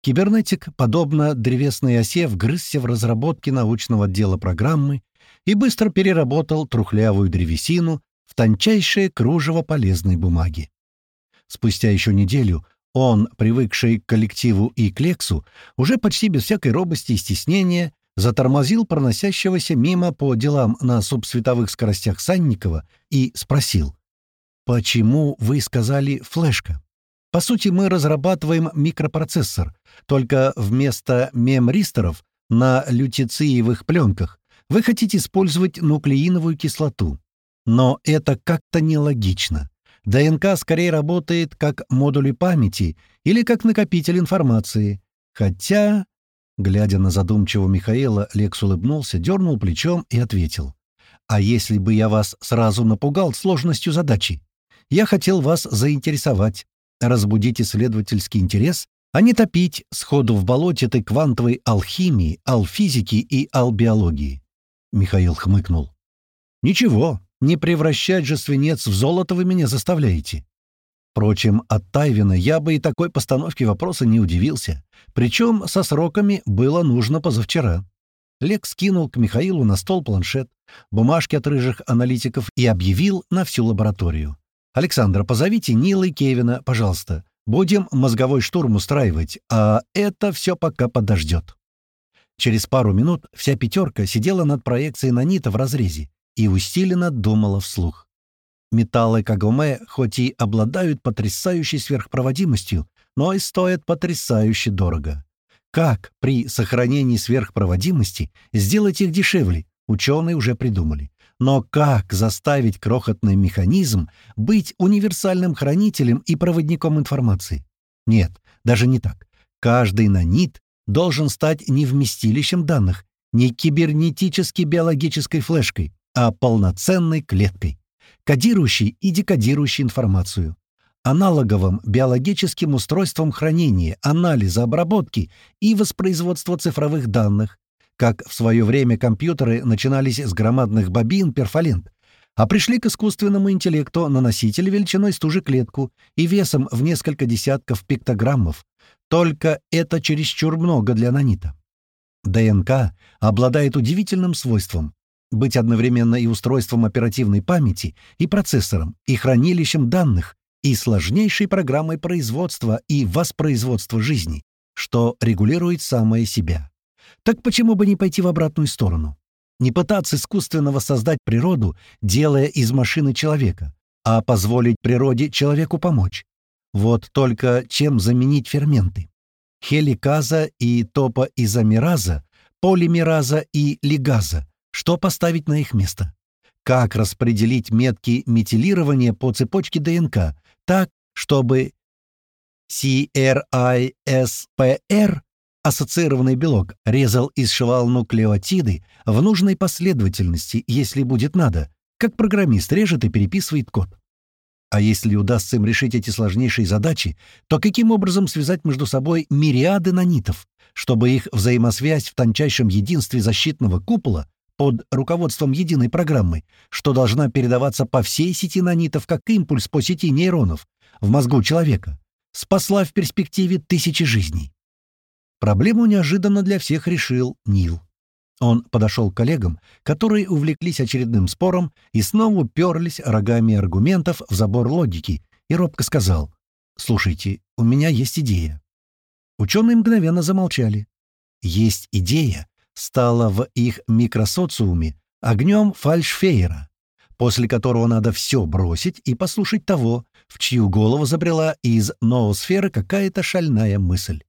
Кибернетик, подобно древесной осе, вгрызся в разработки научного отдела программы и быстро переработал трухлявую древесину в тончайшее кружево полезной бумаги. Спустя еще неделю Он, привыкший к коллективу и к Лексу, уже почти без всякой робости и стеснения затормозил проносящегося мимо по делам на субсветовых скоростях Санникова и спросил, «Почему вы сказали «флешка»?» По сути, мы разрабатываем микропроцессор, только вместо мемристоров на лютициевых пленках вы хотите использовать нуклеиновую кислоту. Но это как-то нелогично. ДНК скорее работает как модули памяти или как накопитель информации. Хотя, глядя на задумчивого Михаила, Лекс улыбнулся, дернул плечом и ответил. «А если бы я вас сразу напугал сложностью задачи? Я хотел вас заинтересовать, разбудить исследовательский интерес, а не топить сходу в болоте этой квантовой алхимии, алфизики и албиологии». Михаил хмыкнул. «Ничего, не превращать же свинец в золото вы меня заставляете. Впрочем, от Тайвина я бы и такой постановке вопроса не удивился. Причем со сроками было нужно позавчера. Лекс скинул к Михаилу на стол планшет, бумажки от рыжих аналитиков и объявил на всю лабораторию. «Александра, позовите Нила и Кевина, пожалуйста. Будем мозговой штурм устраивать, а это все пока подождет». Через пару минут вся пятерка сидела над проекцией нанита в разрезе и усиленно думала вслух. Металлы Кагоме хоть и обладают потрясающей сверхпроводимостью, но и стоят потрясающе дорого. Как при сохранении сверхпроводимости сделать их дешевле, ученые уже придумали. Но как заставить крохотный механизм быть универсальным хранителем и проводником информации? Нет, даже не так. Каждый нанит должен стать не вместилищем данных, не кибернетической биологической флешкой, а полноценной клеткой, кодирующей и декодирующей информацию, аналоговым биологическим устройством хранения, анализа, обработки и воспроизводства цифровых данных, как в свое время компьютеры начинались с громадных бобин перфолент, а пришли к искусственному интеллекту на носителе величиной клетку и весом в несколько десятков пиктограммов. Только это чересчур много для нанита. ДНК обладает удивительным свойством быть одновременно и устройством оперативной памяти, и процессором, и хранилищем данных, и сложнейшей программой производства и воспроизводства жизни, что регулирует самое себя. Так почему бы не пойти в обратную сторону? Не пытаться искусственно воссоздать природу, делая из машины человека, а позволить природе человеку помочь. Вот только чем заменить ферменты? Хеликаза и топоизомераза, полимераза и лигаза — что поставить на их место? Как распределить метки метилирования по цепочке ДНК так, чтобы CRISPR, ассоциированный белок, резал и сшивал нуклеотиды в нужной последовательности, если будет надо, как программист режет и переписывает код. А если удастся им решить эти сложнейшие задачи, то каким образом связать между собой мириады нанитов, чтобы их взаимосвязь в тончайшем единстве защитного купола под руководством единой программы, что должна передаваться по всей сети нанитов как импульс по сети нейронов в мозгу человека, спасла в перспективе тысячи жизней. Проблему неожиданно для всех решил Нил. Он подошел к коллегам, которые увлеклись очередным спором и снова уперлись рогами аргументов в забор логики, и робко сказал, «Слушайте, у меня есть идея». Ученые мгновенно замолчали. «Есть идея, стала в их микросоциуме огнем фальшфейера, после которого надо все бросить и послушать того, в чью голову забрела из ноосферы какая-то шальная мысль.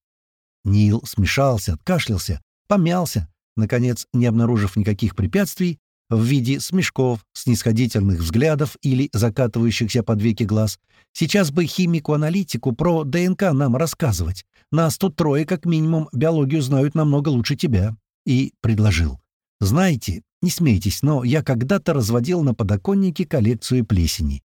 Нил смешался, откашлялся, помялся, наконец, не обнаружив никаких препятствий, в виде смешков, снисходительных взглядов или закатывающихся под веки глаз. Сейчас бы химику-аналитику про ДНК нам рассказывать. Нас тут трое, как минимум, биологию знают намного лучше тебя и предложил. «Знаете, не смейтесь, но я когда-то разводил на подоконнике коллекцию плесени.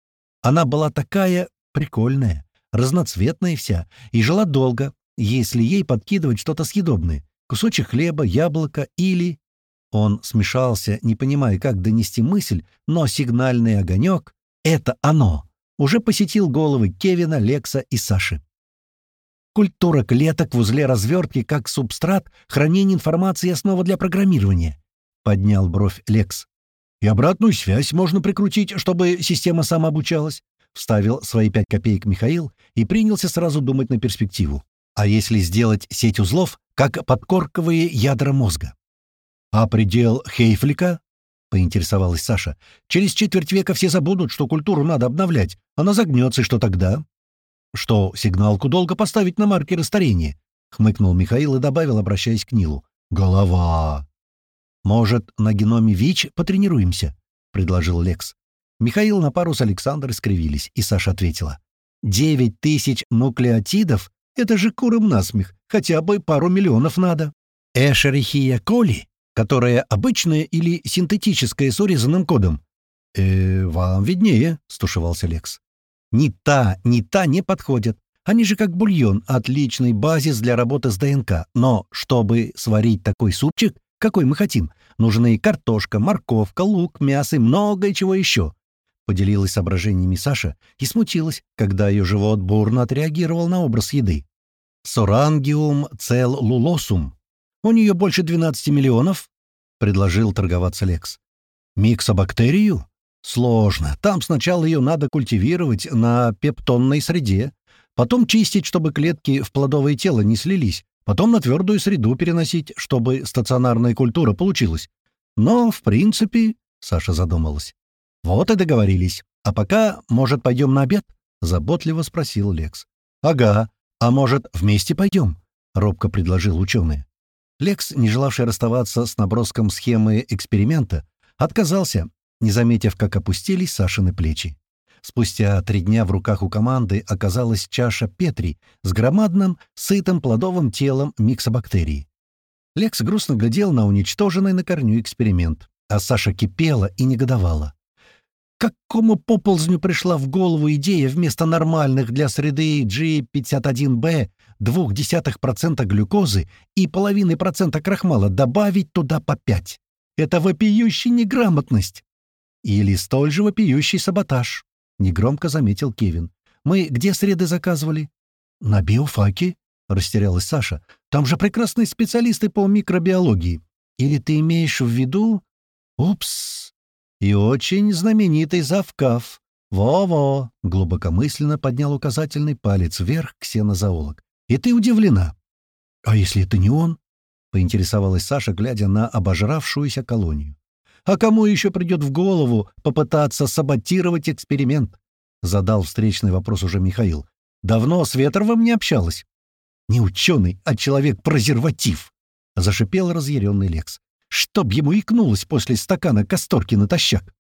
Она была такая прикольная, разноцветная вся, и жила долго, если ей подкидывать что-то съедобное. Кусочек хлеба, яблоко или...» Он смешался, не понимая, как донести мысль, но сигнальный огонек — это оно — уже посетил головы Кевина, Лекса и Саши. Культура клеток в узле развертки как субстрат, хранение информации и основа для программирования. Поднял бровь Лекс. И обратную связь можно прикрутить, чтобы система самообучалась. — вставил свои пять копеек Михаил и принялся сразу думать на перспективу. А если сделать сеть узлов, как подкорковые ядра мозга? «А предел Хейфлика?» — поинтересовалась Саша. «Через четверть века все забудут, что культуру надо обновлять. Она загнется, и что тогда?» «Что, сигналку долго поставить на маркеры старения?» — хмыкнул Михаил и добавил, обращаясь к Нилу. «Голова!» «Может, на геноме ВИЧ потренируемся?» — предложил Лекс. Михаил на пару с Александрой скривились, и Саша ответила. «Девять тысяч нуклеотидов? Это же куром насмех. Хотя бы пару миллионов надо. Эшерихия коли, которая обычная или синтетическая с урезанным кодом?» «Э, вам виднее», — стушевался Лекс. «Ни та, ни та не подходят. Они же как бульон, отличный базис для работы с ДНК. Но чтобы сварить такой супчик, какой мы хотим, нужны картошка, морковка, лук, мясо и многое чего еще. Поделилась соображениями Саша и смутилась, когда ее живот бурно отреагировал на образ еды. «Сорангиум цел лулосум. У нее больше 12 миллионов?» — предложил торговаться Лекс. «Миксобактерию? Сложно. Там сначала ее надо культивировать на пептонной среде, потом чистить, чтобы клетки в плодовое тело не слились, потом на твердую среду переносить, чтобы стационарная культура получилась. Но, в принципе, Саша задумалась. Вот и договорились. А пока, может, пойдем на обед? Заботливо спросил Лекс. Ага. А может, вместе пойдем? Робко предложил ученый. Лекс, не желавший расставаться с наброском схемы эксперимента, отказался, не заметив, как опустились Сашины плечи. Спустя три дня в руках у команды оказалась чаша Петри с громадным, сытым плодовым телом миксобактерий. Лекс грустно глядел на уничтоженный на корню эксперимент, а Саша кипела и негодовала. Какому поползню пришла в голову идея вместо нормальных для среды G51B 0,2% глюкозы и половины процента крахмала добавить туда по 5? Это вопиющая неграмотность. Или столь же вопиющий саботаж. — негромко заметил Кевин. «Мы где среды заказывали?» «На биофаке», — растерялась Саша. «Там же прекрасные специалисты по микробиологии. Или ты имеешь в виду...» «Упс!» «И очень знаменитый завкав. Во-во!» — глубокомысленно поднял указательный палец вверх ксенозоолог. «И ты удивлена?» «А если это не он?» — поинтересовалась Саша, глядя на обожравшуюся колонию. А кому еще придет в голову попытаться саботировать эксперимент? Задал встречный вопрос уже Михаил. Давно с Ветровым не общалась? Не ученый, а человек-презерватив. Зашипел разъяренный Лекс. Чтоб ему икнулось после стакана касторки натощак.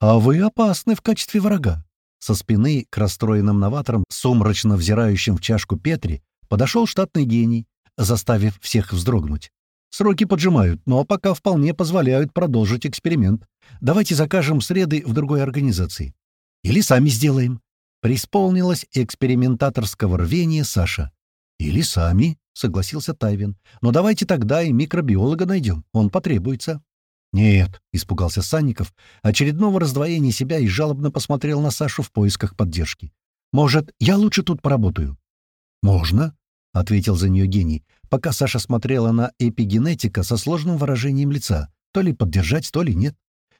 А вы опасны в качестве врага. Со спины к расстроенным новаторам, сумрачно взирающим в чашку Петри, подошел штатный гений, заставив всех вздрогнуть. Сроки поджимают, но пока вполне позволяют продолжить эксперимент. Давайте закажем среды в другой организации. Или сами сделаем. Преисполнилась экспериментаторского рвения Саша. Или сами, согласился Тайвин. Но давайте тогда и микробиолога найдем. Он потребуется. «Нет», — испугался Санников, очередного раздвоения себя и жалобно посмотрел на Сашу в поисках поддержки. «Может, я лучше тут поработаю?» «Можно», — ответил за нее гений, пока Саша смотрела на эпигенетика со сложным выражением лица, то ли поддержать, то ли нет.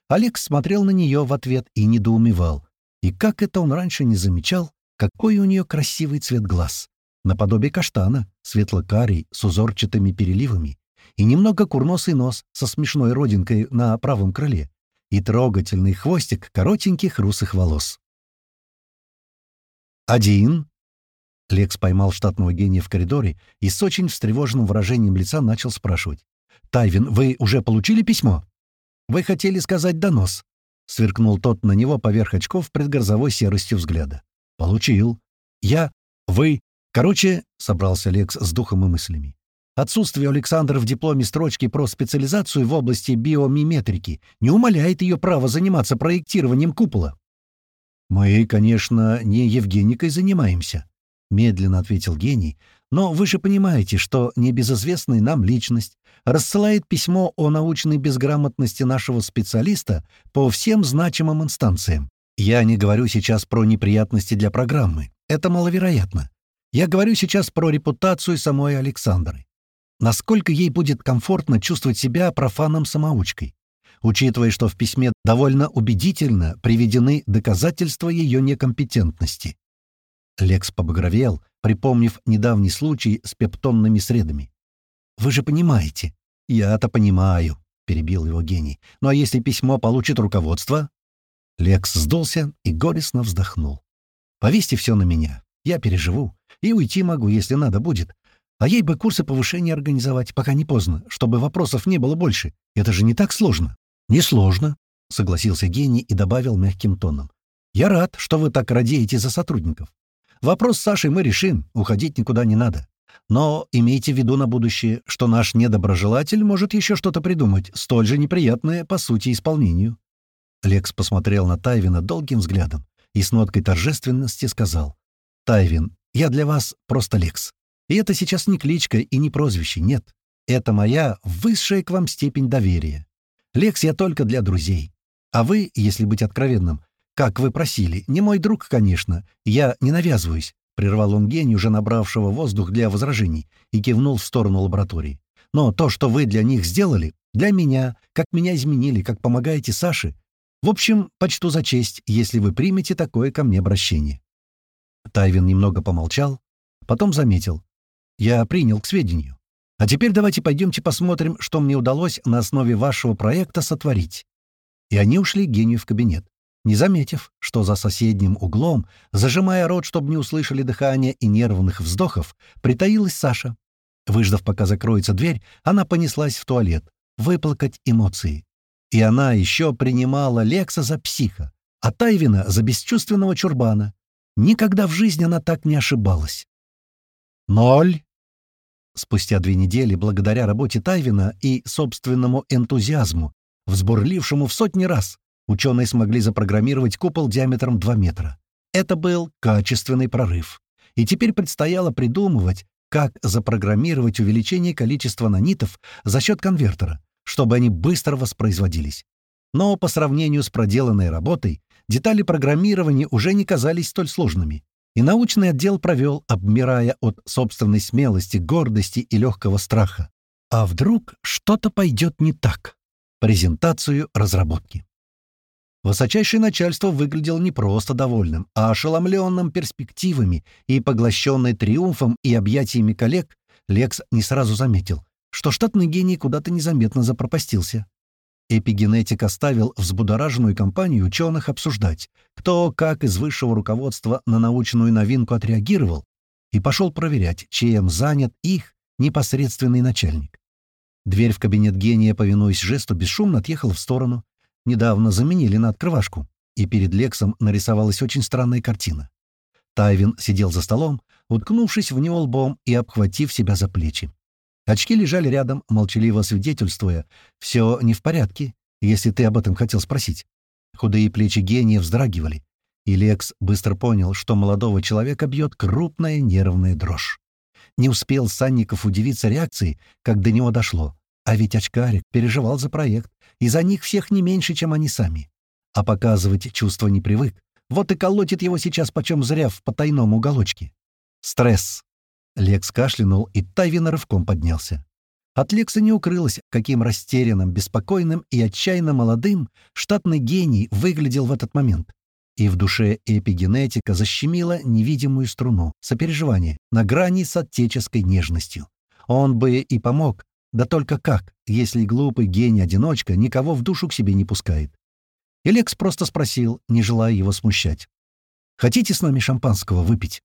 Алекс смотрел на нее в ответ и недоумевал. И как это он раньше не замечал, какой у нее красивый цвет глаз. Наподобие каштана, светло-карий, с узорчатыми переливами, и немного курносый нос со смешной родинкой на правом крыле, и трогательный хвостик коротеньких русых волос. «Один», Лекс поймал штатного гения в коридоре и с очень встревоженным выражением лица начал спрашивать. «Тайвин, вы уже получили письмо?» «Вы хотели сказать донос?» — сверкнул тот на него поверх очков предгрозовой серостью взгляда. «Получил. Я... Вы... Короче...» — собрался Лекс с духом и мыслями. Отсутствие Александра в дипломе строчки про специализацию в области биомиметрики не умаляет ее право заниматься проектированием купола. «Мы, конечно, не Евгеникой занимаемся», — медленно ответил гений, «но вы же понимаете, что небезызвестная нам личность рассылает письмо о научной безграмотности нашего специалиста по всем значимым инстанциям. Я не говорю сейчас про неприятности для программы. Это маловероятно. Я говорю сейчас про репутацию самой Александры. Насколько ей будет комфортно чувствовать себя профаном-самоучкой. учитывая, что в письме довольно убедительно приведены доказательства ее некомпетентности. Лекс побагровел, припомнив недавний случай с пептонными средами. «Вы же понимаете». «Я-то понимаю», — перебил его гений. «Ну а если письмо получит руководство?» Лекс сдулся и горестно вздохнул. «Повесьте все на меня. Я переживу. И уйти могу, если надо будет. А ей бы курсы повышения организовать, пока не поздно, чтобы вопросов не было больше. Это же не так сложно». «Несложно», — согласился гений и добавил мягким тоном. «Я рад, что вы так радеете за сотрудников. Вопрос с Сашей мы решим, уходить никуда не надо. Но имейте в виду на будущее, что наш недоброжелатель может еще что-то придумать, столь же неприятное по сути исполнению». Лекс посмотрел на Тайвина долгим взглядом и с ноткой торжественности сказал. «Тайвин, я для вас просто Лекс. И это сейчас не кличка и не прозвище, нет. Это моя высшая к вам степень доверия. Лекс я только для друзей. А вы, если быть откровенным, как вы просили, не мой друг, конечно, я не навязываюсь, прервал он гений, уже набравшего воздух для возражений, и кивнул в сторону лаборатории. Но то, что вы для них сделали, для меня, как меня изменили, как помогаете Саше, в общем, почту за честь, если вы примете такое ко мне обращение. Тайвин немного помолчал, потом заметил. Я принял к сведению. А теперь давайте пойдемте посмотрим, что мне удалось на основе вашего проекта сотворить». И они ушли гению в кабинет, не заметив, что за соседним углом, зажимая рот, чтобы не услышали дыхания и нервных вздохов, притаилась Саша. Выждав, пока закроется дверь, она понеслась в туалет, выплакать эмоции. И она еще принимала Лекса за психа, а Тайвина за бесчувственного чурбана. Никогда в жизни она так не ошибалась. «Ноль!» Спустя две недели, благодаря работе Тайвина и собственному энтузиазму, взбурлившему в сотни раз, ученые смогли запрограммировать купол диаметром 2 метра. Это был качественный прорыв. И теперь предстояло придумывать, как запрограммировать увеличение количества нанитов за счет конвертера, чтобы они быстро воспроизводились. Но по сравнению с проделанной работой, детали программирования уже не казались столь сложными и научный отдел провел, обмирая от собственной смелости, гордости и легкого страха. А вдруг что-то пойдет не так? Презентацию разработки. Высочайшее начальство выглядело не просто довольным, а ошеломленным перспективами и поглощенный триумфом и объятиями коллег, Лекс не сразу заметил, что штатный гений куда-то незаметно запропастился. Эпигенетик оставил взбудораженную компанию ученых обсуждать, кто, как из высшего руководства на научную новинку отреагировал, и пошел проверять, чем занят их непосредственный начальник. Дверь в кабинет гения, повинуясь жесту, бесшумно отъехала в сторону. Недавно заменили на открывашку, и перед Лексом нарисовалась очень странная картина. Тайвин сидел за столом, уткнувшись в него лбом и обхватив себя за плечи. Очки лежали рядом, молчаливо свидетельствуя. «Все не в порядке, если ты об этом хотел спросить». Худые плечи гения вздрагивали, и Лекс быстро понял, что молодого человека бьет крупная нервная дрожь. Не успел Санников удивиться реакцией, как до него дошло. А ведь очкарик переживал за проект, и за них всех не меньше, чем они сами. А показывать чувства не привык. Вот и колотит его сейчас почем зря в потайном уголочке. Стресс. Лекс кашлянул, и Тайвин рывком поднялся. От Лекса не укрылось, каким растерянным, беспокойным и отчаянно молодым штатный гений выглядел в этот момент. И в душе эпигенетика защемила невидимую струну, сопереживание, на грани с отеческой нежностью. Он бы и помог, да только как, если глупый гений-одиночка никого в душу к себе не пускает. И Лекс просто спросил, не желая его смущать. «Хотите с нами шампанского выпить?»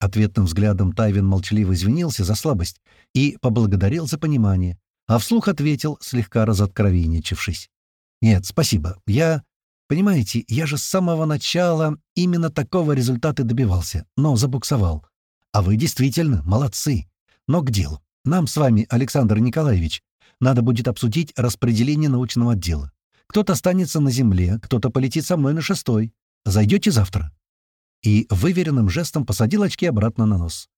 Ответным взглядом Тайвин молчаливо извинился за слабость и поблагодарил за понимание, а вслух ответил, слегка разоткровенничавшись. «Нет, спасибо. Я... Понимаете, я же с самого начала именно такого результата добивался, но забуксовал. А вы действительно молодцы. Но к делу. Нам с вами, Александр Николаевич, надо будет обсудить распределение научного отдела. Кто-то останется на земле, кто-то полетит со мной на шестой. Зайдете завтра?» И выверенным жестом посадил очки обратно на нос.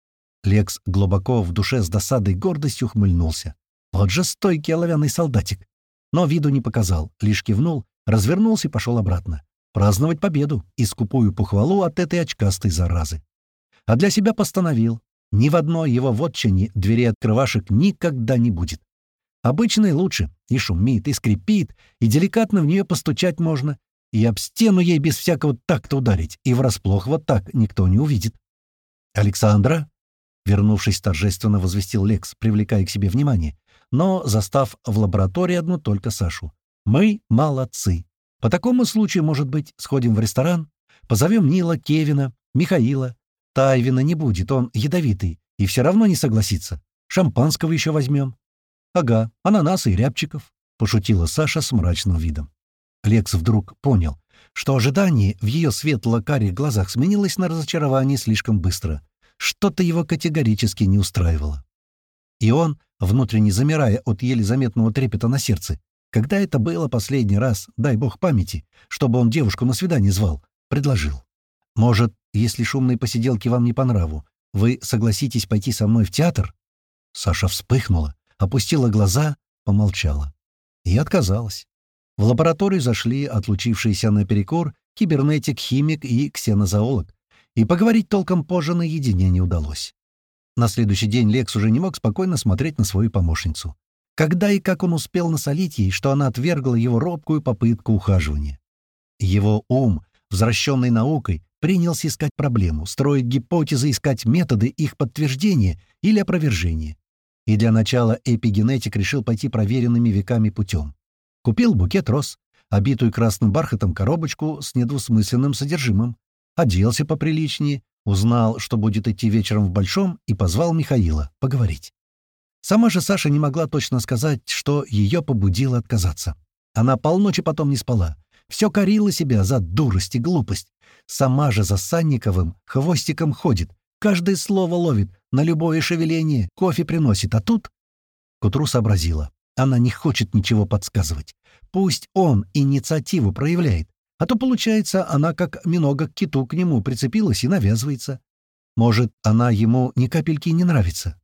Лекс глубоко в душе с досадой и гордостью ухмыльнулся. Вот же стойкий оловянный солдатик. Но виду не показал, лишь кивнул, развернулся и пошел обратно. Праздновать победу и скупую похвалу от этой очкастой заразы. А для себя постановил, ни в одной его вотчине двери открывашек никогда не будет. Обычной лучше. И шумит, и скрипит, и деликатно в нее постучать можно. И об стену ей без всякого такта ударить, и врасплох вот так никто не увидит. «Александра?» Вернувшись, торжественно возвестил Лекс, привлекая к себе внимание, но застав в лаборатории одну только Сашу. «Мы молодцы. По такому случаю, может быть, сходим в ресторан? Позовем Нила, Кевина, Михаила. Тайвина не будет, он ядовитый, и все равно не согласится. Шампанского еще возьмем». «Ага, ананасы и рябчиков», — пошутила Саша с мрачным видом. Лекс вдруг понял, что ожидание в ее светло-карих глазах сменилось на разочарование слишком быстро. Что-то его категорически не устраивало. И он, внутренне замирая от еле заметного трепета на сердце, когда это было последний раз, дай бог памяти, чтобы он девушку на свидание звал, предложил. «Может, если шумные посиделки вам не по нраву, вы согласитесь пойти со мной в театр?» Саша вспыхнула, опустила глаза, помолчала. И отказалась. В лабораторию зашли отлучившиеся наперекор кибернетик, химик и ксенозоолог, и поговорить толком позже наедине не удалось. На следующий день Лекс уже не мог спокойно смотреть на свою помощницу. Когда и как он успел насолить ей, что она отвергла его робкую попытку ухаживания. Его ум, возвращенный наукой, принялся искать проблему, строить гипотезы, искать методы их подтверждения или опровержения. И для начала эпигенетик решил пойти проверенными веками путем. Купил букет роз, обитую красным бархатом коробочку с недвусмысленным содержимым, оделся поприличнее, узнал, что будет идти вечером в Большом, и позвал Михаила поговорить. Сама же Саша не могла точно сказать, что ее побудило отказаться. Она полночи потом не спала. Все корила себя за дурость и глупость. Сама же за Санниковым хвостиком ходит, каждое слово ловит, на любое шевеление кофе приносит, а тут... К утру сообразила. Она не хочет ничего подсказывать. Пусть он инициативу проявляет, а то, получается, она как минога к киту к нему прицепилась и навязывается. Может, она ему ни капельки не нравится.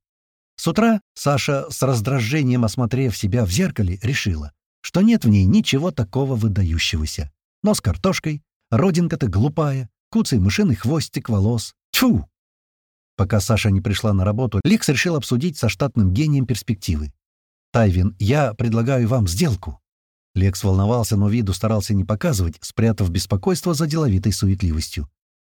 С утра Саша, с раздражением осмотрев себя в зеркале, решила, что нет в ней ничего такого выдающегося. Но с картошкой, родинка-то глупая, куцый мышиный хвостик волос. Тьфу! Пока Саша не пришла на работу, Лекс решил обсудить со штатным гением перспективы. «Тайвин, я предлагаю вам сделку». Лекс волновался, но виду старался не показывать, спрятав беспокойство за деловитой суетливостью.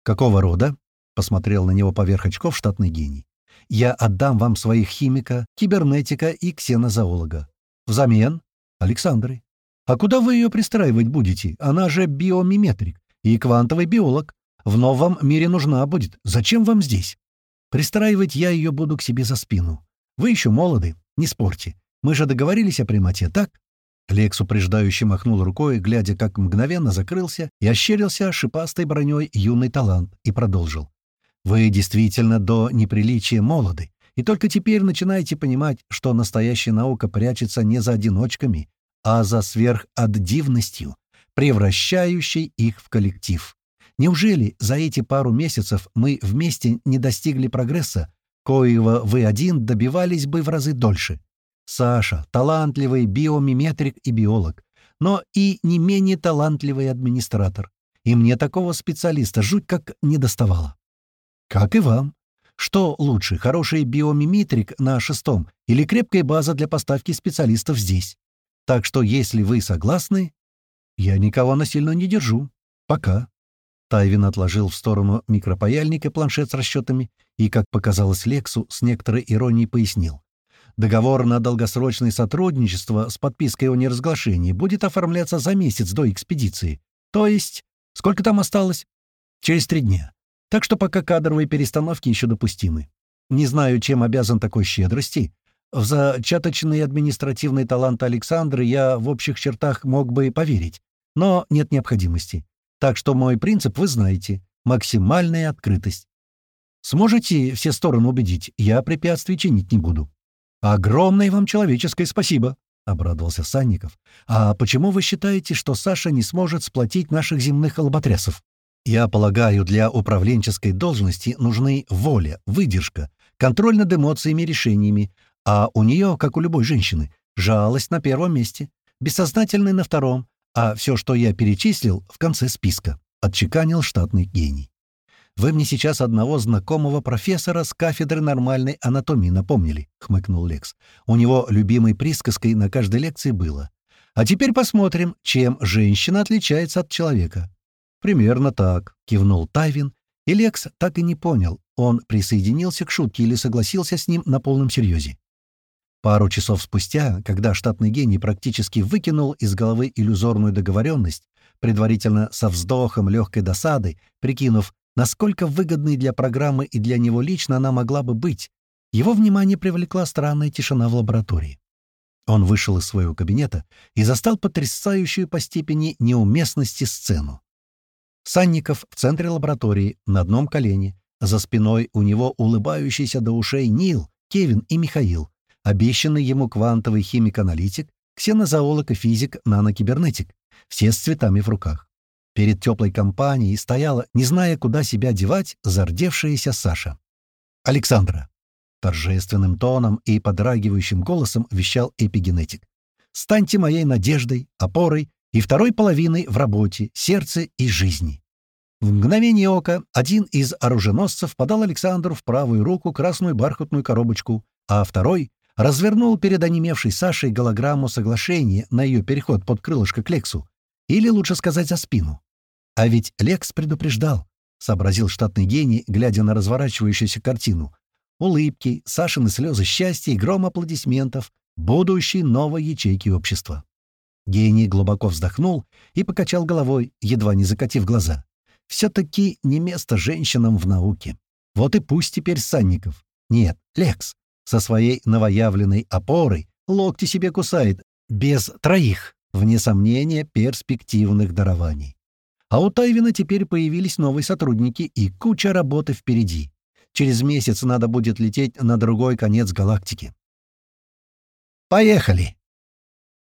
«Какого рода?» — посмотрел на него поверх очков штатный гений. «Я отдам вам своих химика, кибернетика и ксенозоолога. Взамен — Александры. А куда вы ее пристраивать будете? Она же биомиметрик и квантовый биолог. В новом мире нужна будет. Зачем вам здесь? Пристраивать я ее буду к себе за спину. Вы еще молоды, не спорьте. Мы же договорились о прямоте, так?» Лекс упреждающе махнул рукой, глядя, как мгновенно закрылся и ощерился шипастой броней юный талант, и продолжил. «Вы действительно до неприличия молоды, и только теперь начинаете понимать, что настоящая наука прячется не за одиночками, а за сверхаддивностью, превращающей их в коллектив. Неужели за эти пару месяцев мы вместе не достигли прогресса, коего вы один добивались бы в разы дольше?» Саша — талантливый биомиметрик и биолог, но и не менее талантливый администратор. И мне такого специалиста жуть как не доставало. Как и вам. Что лучше, хороший биомиметрик на шестом или крепкая база для поставки специалистов здесь? Так что, если вы согласны, я никого насильно не держу. Пока. Тайвин отложил в сторону микропаяльника планшет с расчетами и, как показалось Лексу, с некоторой иронией пояснил. Договор на долгосрочное сотрудничество с подпиской о неразглашении будет оформляться за месяц до экспедиции. То есть, сколько там осталось? Через три дня. Так что пока кадровые перестановки еще допустимы. Не знаю, чем обязан такой щедрости. В зачаточный административный талант Александры я в общих чертах мог бы поверить. Но нет необходимости. Так что мой принцип вы знаете. Максимальная открытость. Сможете все стороны убедить, я препятствий чинить не буду. «Огромное вам человеческое спасибо», — обрадовался Санников. «А почему вы считаете, что Саша не сможет сплотить наших земных албатрясов? Я полагаю, для управленческой должности нужны воля, выдержка, контроль над эмоциями и решениями, а у нее, как у любой женщины, жалость на первом месте, бессознательный на втором, а все, что я перечислил, в конце списка», — отчеканил штатный гений. Вы мне сейчас одного знакомого профессора с кафедры нормальной анатомии напомнили», — хмыкнул Лекс. «У него любимой присказкой на каждой лекции было. А теперь посмотрим, чем женщина отличается от человека». «Примерно так», — кивнул Тайвин, и Лекс так и не понял, он присоединился к шутке или согласился с ним на полном серьезе. Пару часов спустя, когда штатный гений практически выкинул из головы иллюзорную договоренность, предварительно со вздохом легкой досады, прикинув, насколько выгодной для программы и для него лично она могла бы быть, его внимание привлекла странная тишина в лаборатории. Он вышел из своего кабинета и застал потрясающую по степени неуместности сцену. Санников в центре лаборатории, на одном колене, за спиной у него улыбающийся до ушей Нил, Кевин и Михаил, обещанный ему квантовый химик-аналитик, ксенозоолог и физик-нанокибернетик, все с цветами в руках. Перед теплой компанией стояла, не зная, куда себя девать, зардевшаяся Саша. «Александра!» — торжественным тоном и подрагивающим голосом вещал эпигенетик. «Станьте моей надеждой, опорой и второй половиной в работе, сердце и жизни». В мгновение ока один из оруженосцев подал Александру в правую руку красную бархатную коробочку, а второй развернул перед онемевшей Сашей голограмму соглашения на ее переход под крылышко к Лексу, или лучше сказать, за спину. А ведь Лекс предупреждал, — сообразил штатный гений, глядя на разворачивающуюся картину. Улыбки, Сашины слезы счастья и гром аплодисментов будущей новой ячейки общества. Гений глубоко вздохнул и покачал головой, едва не закатив глаза. Все-таки не место женщинам в науке. Вот и пусть теперь Санников. Нет, Лекс со своей новоявленной опорой локти себе кусает, без троих, вне сомнения, перспективных дарований. А у Тайвина теперь появились новые сотрудники и куча работы впереди. Через месяц надо будет лететь на другой конец галактики. «Поехали!»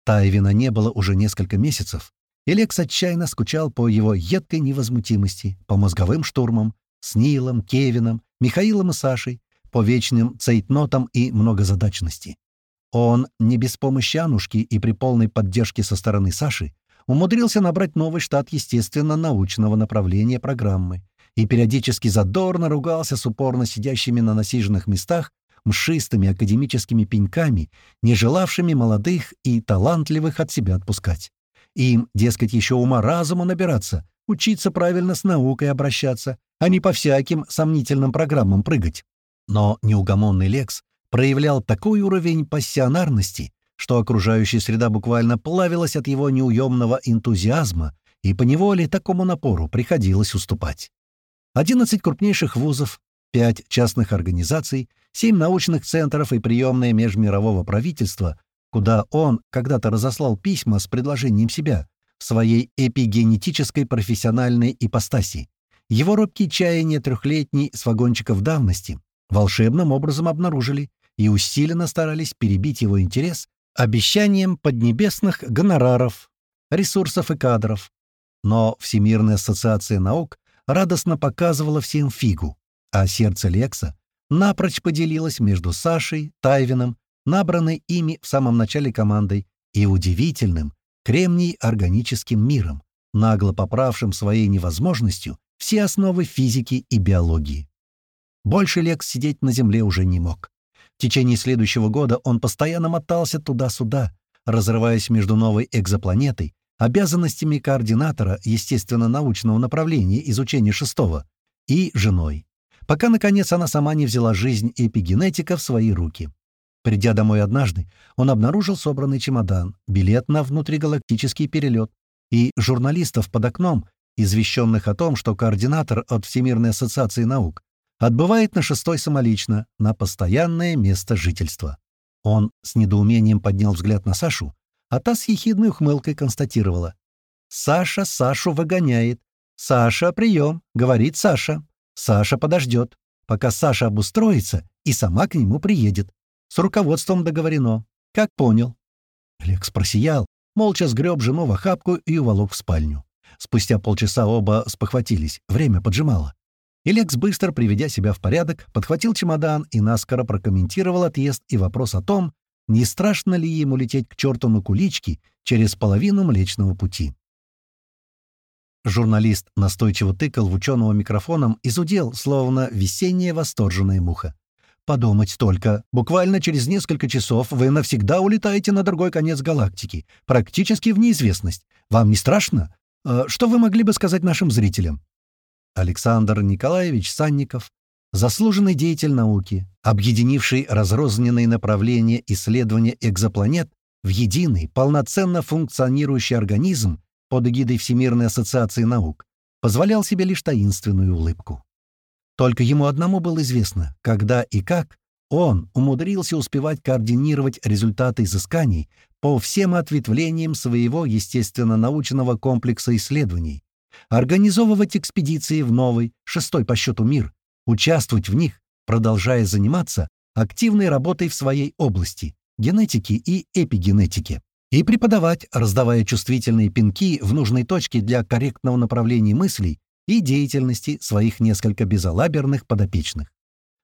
Тайвина не было уже несколько месяцев, и Лекс отчаянно скучал по его едкой невозмутимости, по мозговым штурмам, с Нилом, Кевином, Михаилом и Сашей, по вечным цейтнотам и многозадачности. Он, не без помощи Анушки и при полной поддержке со стороны Саши, умудрился набрать новый штат естественно-научного направления программы и периодически задорно ругался с упорно сидящими на насиженных местах мшистыми академическими пеньками, не желавшими молодых и талантливых от себя отпускать. Им, дескать, еще ума-разума набираться, учиться правильно с наукой обращаться, а не по всяким сомнительным программам прыгать. Но неугомонный Лекс проявлял такой уровень пассионарности, что окружающая среда буквально плавилась от его неуемного энтузиазма, и поневоле такому напору приходилось уступать. 11 крупнейших вузов, 5 частных организаций, 7 научных центров и приемное межмирового правительства, куда он когда-то разослал письма с предложением себя в своей эпигенетической профессиональной ипостаси. Его робкие чаяния трехлетней с вагончиков давности волшебным образом обнаружили и усиленно старались перебить его интерес обещанием поднебесных гонораров, ресурсов и кадров. Но Всемирная ассоциация наук радостно показывала всем фигу, а сердце Лекса напрочь поделилось между Сашей, Тайвином, набранной ими в самом начале командой, и удивительным кремний органическим миром, нагло поправшим своей невозможностью все основы физики и биологии. Больше Лекс сидеть на земле уже не мог. В течение следующего года он постоянно мотался туда-сюда, разрываясь между новой экзопланетой, обязанностями координатора естественно-научного направления изучения шестого и женой, пока, наконец, она сама не взяла жизнь эпигенетика в свои руки. Придя домой однажды, он обнаружил собранный чемодан, билет на внутригалактический перелет и журналистов под окном, извещенных о том, что координатор от Всемирной ассоциации наук отбывает на шестой самолично, на постоянное место жительства. Он с недоумением поднял взгляд на Сашу, а та с ехидной ухмылкой констатировала. «Саша Сашу выгоняет. Саша, прием!» — говорит Саша. «Саша подождет, пока Саша обустроится и сама к нему приедет. С руководством договорено. Как понял?» Лекс просиял, молча сгреб жену в охапку и уволок в спальню. Спустя полчаса оба спохватились, время поджимало. И Лекс, быстро приведя себя в порядок, подхватил чемодан и наскоро прокомментировал отъезд и вопрос о том, не страшно ли ему лететь к черту на кулички через половину Млечного Пути. Журналист настойчиво тыкал в ученого микрофоном и зудел, словно весенняя восторженная муха. «Подумать только. Буквально через несколько часов вы навсегда улетаете на другой конец галактики, практически в неизвестность. Вам не страшно? Э, что вы могли бы сказать нашим зрителям?» Александр Николаевич Санников, заслуженный деятель науки, объединивший разрозненные направления исследования экзопланет в единый, полноценно функционирующий организм под эгидой Всемирной ассоциации наук, позволял себе лишь таинственную улыбку. Только ему одному было известно, когда и как он умудрился успевать координировать результаты изысканий по всем ответвлениям своего естественно-научного комплекса исследований, организовывать экспедиции в новый, шестой по счету мир, участвовать в них, продолжая заниматься активной работой в своей области — генетики и эпигенетики, и преподавать, раздавая чувствительные пинки в нужной точке для корректного направления мыслей и деятельности своих несколько безалаберных подопечных.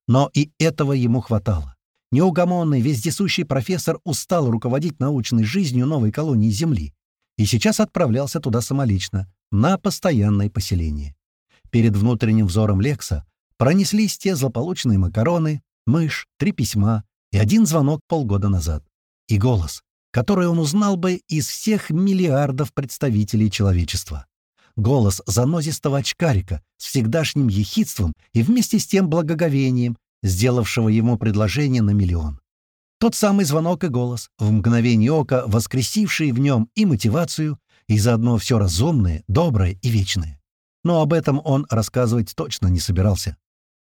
Но и этого ему хватало. Неугомонный, вездесущий профессор устал руководить научной жизнью новой колонии Земли и сейчас отправлялся туда самолично, на постоянное поселение. Перед внутренним взором Лекса пронеслись те злополучные макароны, мышь, три письма и один звонок полгода назад. И голос, который он узнал бы из всех миллиардов представителей человечества. Голос занозистого очкарика с всегдашним ехидством и вместе с тем благоговением, сделавшего ему предложение на миллион. Тот самый звонок и голос, в мгновение ока воскресивший в нем и мотивацию, и заодно все разумное, доброе и вечное. Но об этом он рассказывать точно не собирался.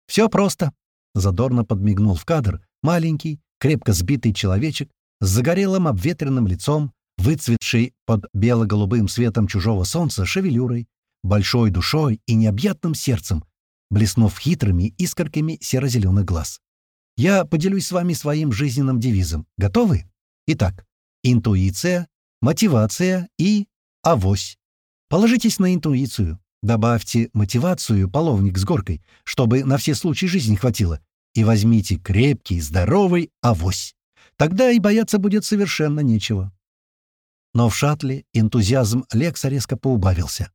«Все просто», — задорно подмигнул в кадр маленький, крепко сбитый человечек с загорелым обветренным лицом, выцветший под бело-голубым светом чужого солнца шевелюрой, большой душой и необъятным сердцем, блеснув хитрыми искорками серо-зеленых глаз. Я поделюсь с вами своим жизненным девизом. Готовы? Итак, интуиция, мотивация и авось. Положитесь на интуицию. Добавьте мотивацию, половник с горкой, чтобы на все случаи жизни хватило. И возьмите крепкий, здоровый авось. Тогда и бояться будет совершенно нечего. Но в шаттле энтузиазм Лекса резко поубавился.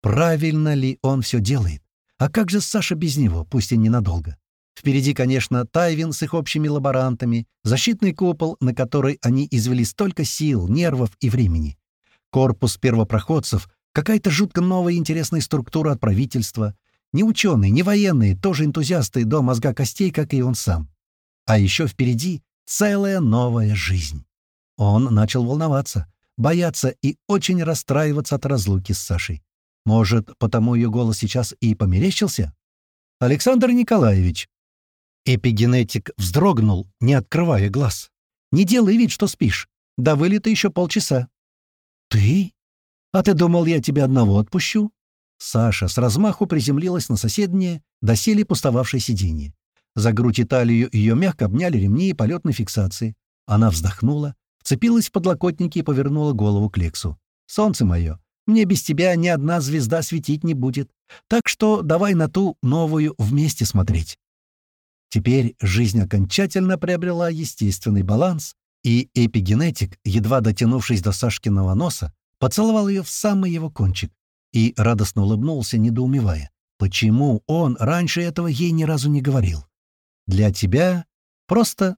Правильно ли он все делает? А как же Саша без него, пусть и ненадолго? Впереди, конечно, Тайвин с их общими лаборантами, защитный купол, на который они извели столько сил, нервов и времени. Корпус первопроходцев, какая-то жутко новая интересная структура от правительства. Не ученые, не военные, тоже энтузиасты до мозга костей, как и он сам. А еще впереди целая новая жизнь. Он начал волноваться, бояться и очень расстраиваться от разлуки с Сашей. Может, потому ее голос сейчас и померещился? «Александр Николаевич!» Эпигенетик вздрогнул, не открывая глаз. «Не делай вид, что спишь. До вылета еще полчаса». «Ты? А ты думал, я тебя одного отпущу?» Саша с размаху приземлилась на соседнее, доселе пустовавшее сиденье. За грудь и талию ее мягко обняли ремни и полетной фиксации. Она вздохнула, вцепилась в подлокотники и повернула голову к Лексу. «Солнце мое, мне без тебя ни одна звезда светить не будет, так что давай на ту новую вместе смотреть». Теперь жизнь окончательно приобрела естественный баланс, и эпигенетик, едва дотянувшись до Сашкиного носа, поцеловал ее в самый его кончик и радостно улыбнулся, недоумевая, почему он раньше этого ей ни разу не говорил. «Для тебя просто